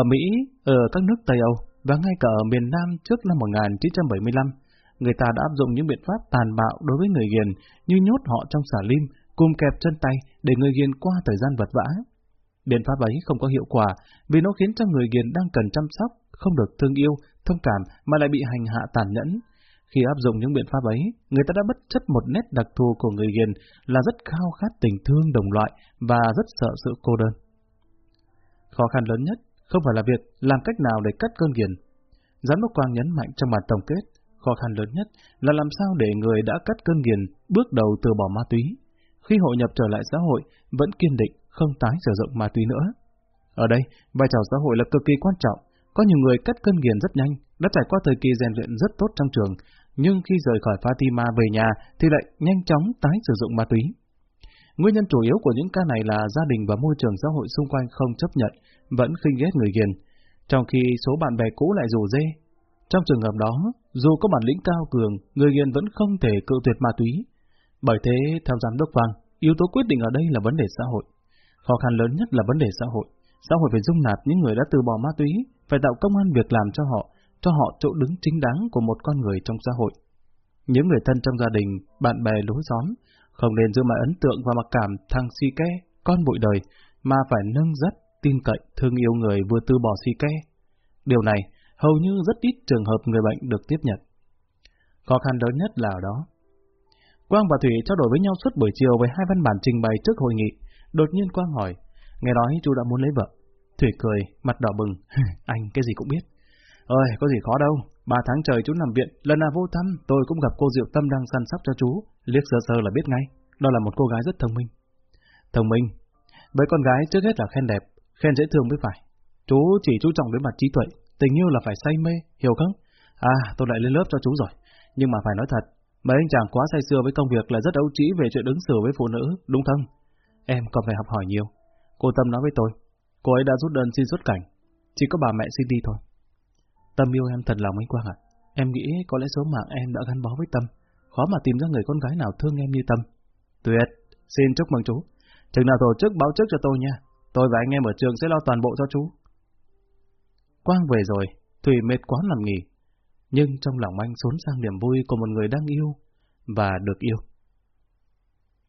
Ở Mỹ, ở các nước Tây Âu và ngay cả ở miền Nam trước năm 1975, người ta đã áp dụng những biện pháp tàn bạo đối với người ghiền như nhốt họ trong xà lim, cùng kẹp chân tay để người ghiền qua thời gian vật vã. Biện pháp ấy không có hiệu quả vì nó khiến cho người ghiền đang cần chăm sóc, không được thương yêu, thông cảm mà lại bị hành hạ tàn nhẫn. Khi áp dụng những biện pháp ấy, người ta đã bất chấp một nét đặc thù của người nghiền là rất khao khát tình thương đồng loại và rất sợ sự cô đơn. Khó khăn lớn nhất không phải là việc làm cách nào để cắt cơn nghiền. Giám đốc Quang nhấn mạnh trong bản tổng kết, khó khăn lớn nhất là làm sao để người đã cắt cơn nghiền bước đầu từ bỏ ma túy. Khi hội nhập trở lại xã hội, vẫn kiên định không tái sử dụng ma túy nữa. Ở đây, vai trò xã hội là cực kỳ quan trọng. Có nhiều người cắt cân nghiền rất nhanh, đã trải qua thời kỳ rèn luyện rất tốt trong trường, nhưng khi rời khỏi Fatima về nhà thì lại nhanh chóng tái sử dụng ma túy. Nguyên nhân chủ yếu của những ca này là gia đình và môi trường xã hội xung quanh không chấp nhận, vẫn khinh ghét người nghiền, trong khi số bạn bè cũ lại rủ dê. Trong trường hợp đó, dù có bản lĩnh cao cường, người nghiền vẫn không thể cự tuyệt ma túy. Bởi thế, theo giám đốc Văn, yếu tố quyết định ở đây là vấn đề xã hội. Khó khăn lớn nhất là vấn đề xã hội. Xã hội phải dung nạp những người đã từ bỏ ma túy, phải tạo công an việc làm cho họ, cho họ chỗ đứng chính đáng của một con người trong xã hội. Những người thân trong gia đình, bạn bè lối xóm, không nên giữ mãi ấn tượng và mặc cảm thằng si ke, con bụi đời, mà phải nâng dắt, tin cậy, thương yêu người vừa từ bỏ si ke. Điều này hầu như rất ít trường hợp người bệnh được tiếp nhận. Khó khăn lớn nhất là ở đó. Quang và Thủy trao đổi với nhau suốt buổi chiều về hai văn bản trình bày trước hội nghị. Đột nhiên Quang hỏi, nghe nói chú đã muốn lấy vợ. Thủy cười, mặt đỏ bừng, anh cái gì cũng biết. Ơi, có gì khó đâu, ba tháng trời chú nằm viện, lần nào vô thăm tôi cũng gặp cô Diệu Tâm đang săn sóc cho chú, liếc sơ sơ là biết ngay, đó là một cô gái rất thông minh. Thông minh, với con gái trước hết là khen đẹp, khen dễ thương mới phải. Chú chỉ chú trọng đến mặt trí tuệ, tình yêu là phải say mê, hiểu không? À, tôi lại lên lớp cho chú rồi, nhưng mà phải nói thật, mấy anh chàng quá say sưa với công việc là rất ấu trĩ về chuyện ứng xử với phụ nữ, đúng không? Em còn phải học hỏi nhiều. Cô Tâm nói với tôi, cô ấy đã rút đơn xin xuất cảnh, chỉ có bà mẹ xin đi thôi. Tâm yêu em thật lòng anh Quang ạ. Em nghĩ có lẽ số mạng em đã gắn bó với Tâm, khó mà tìm ra người con gái nào thương em như Tâm. Tuyệt, xin chúc mừng chú. Chừng nào tổ chức báo trước cho tôi nha. Tôi và anh em ở trường sẽ lo toàn bộ cho chú. Quang về rồi, Thủy mệt quá nằm nghỉ. Nhưng trong lòng anh xốn sang niềm vui của một người đang yêu và được yêu.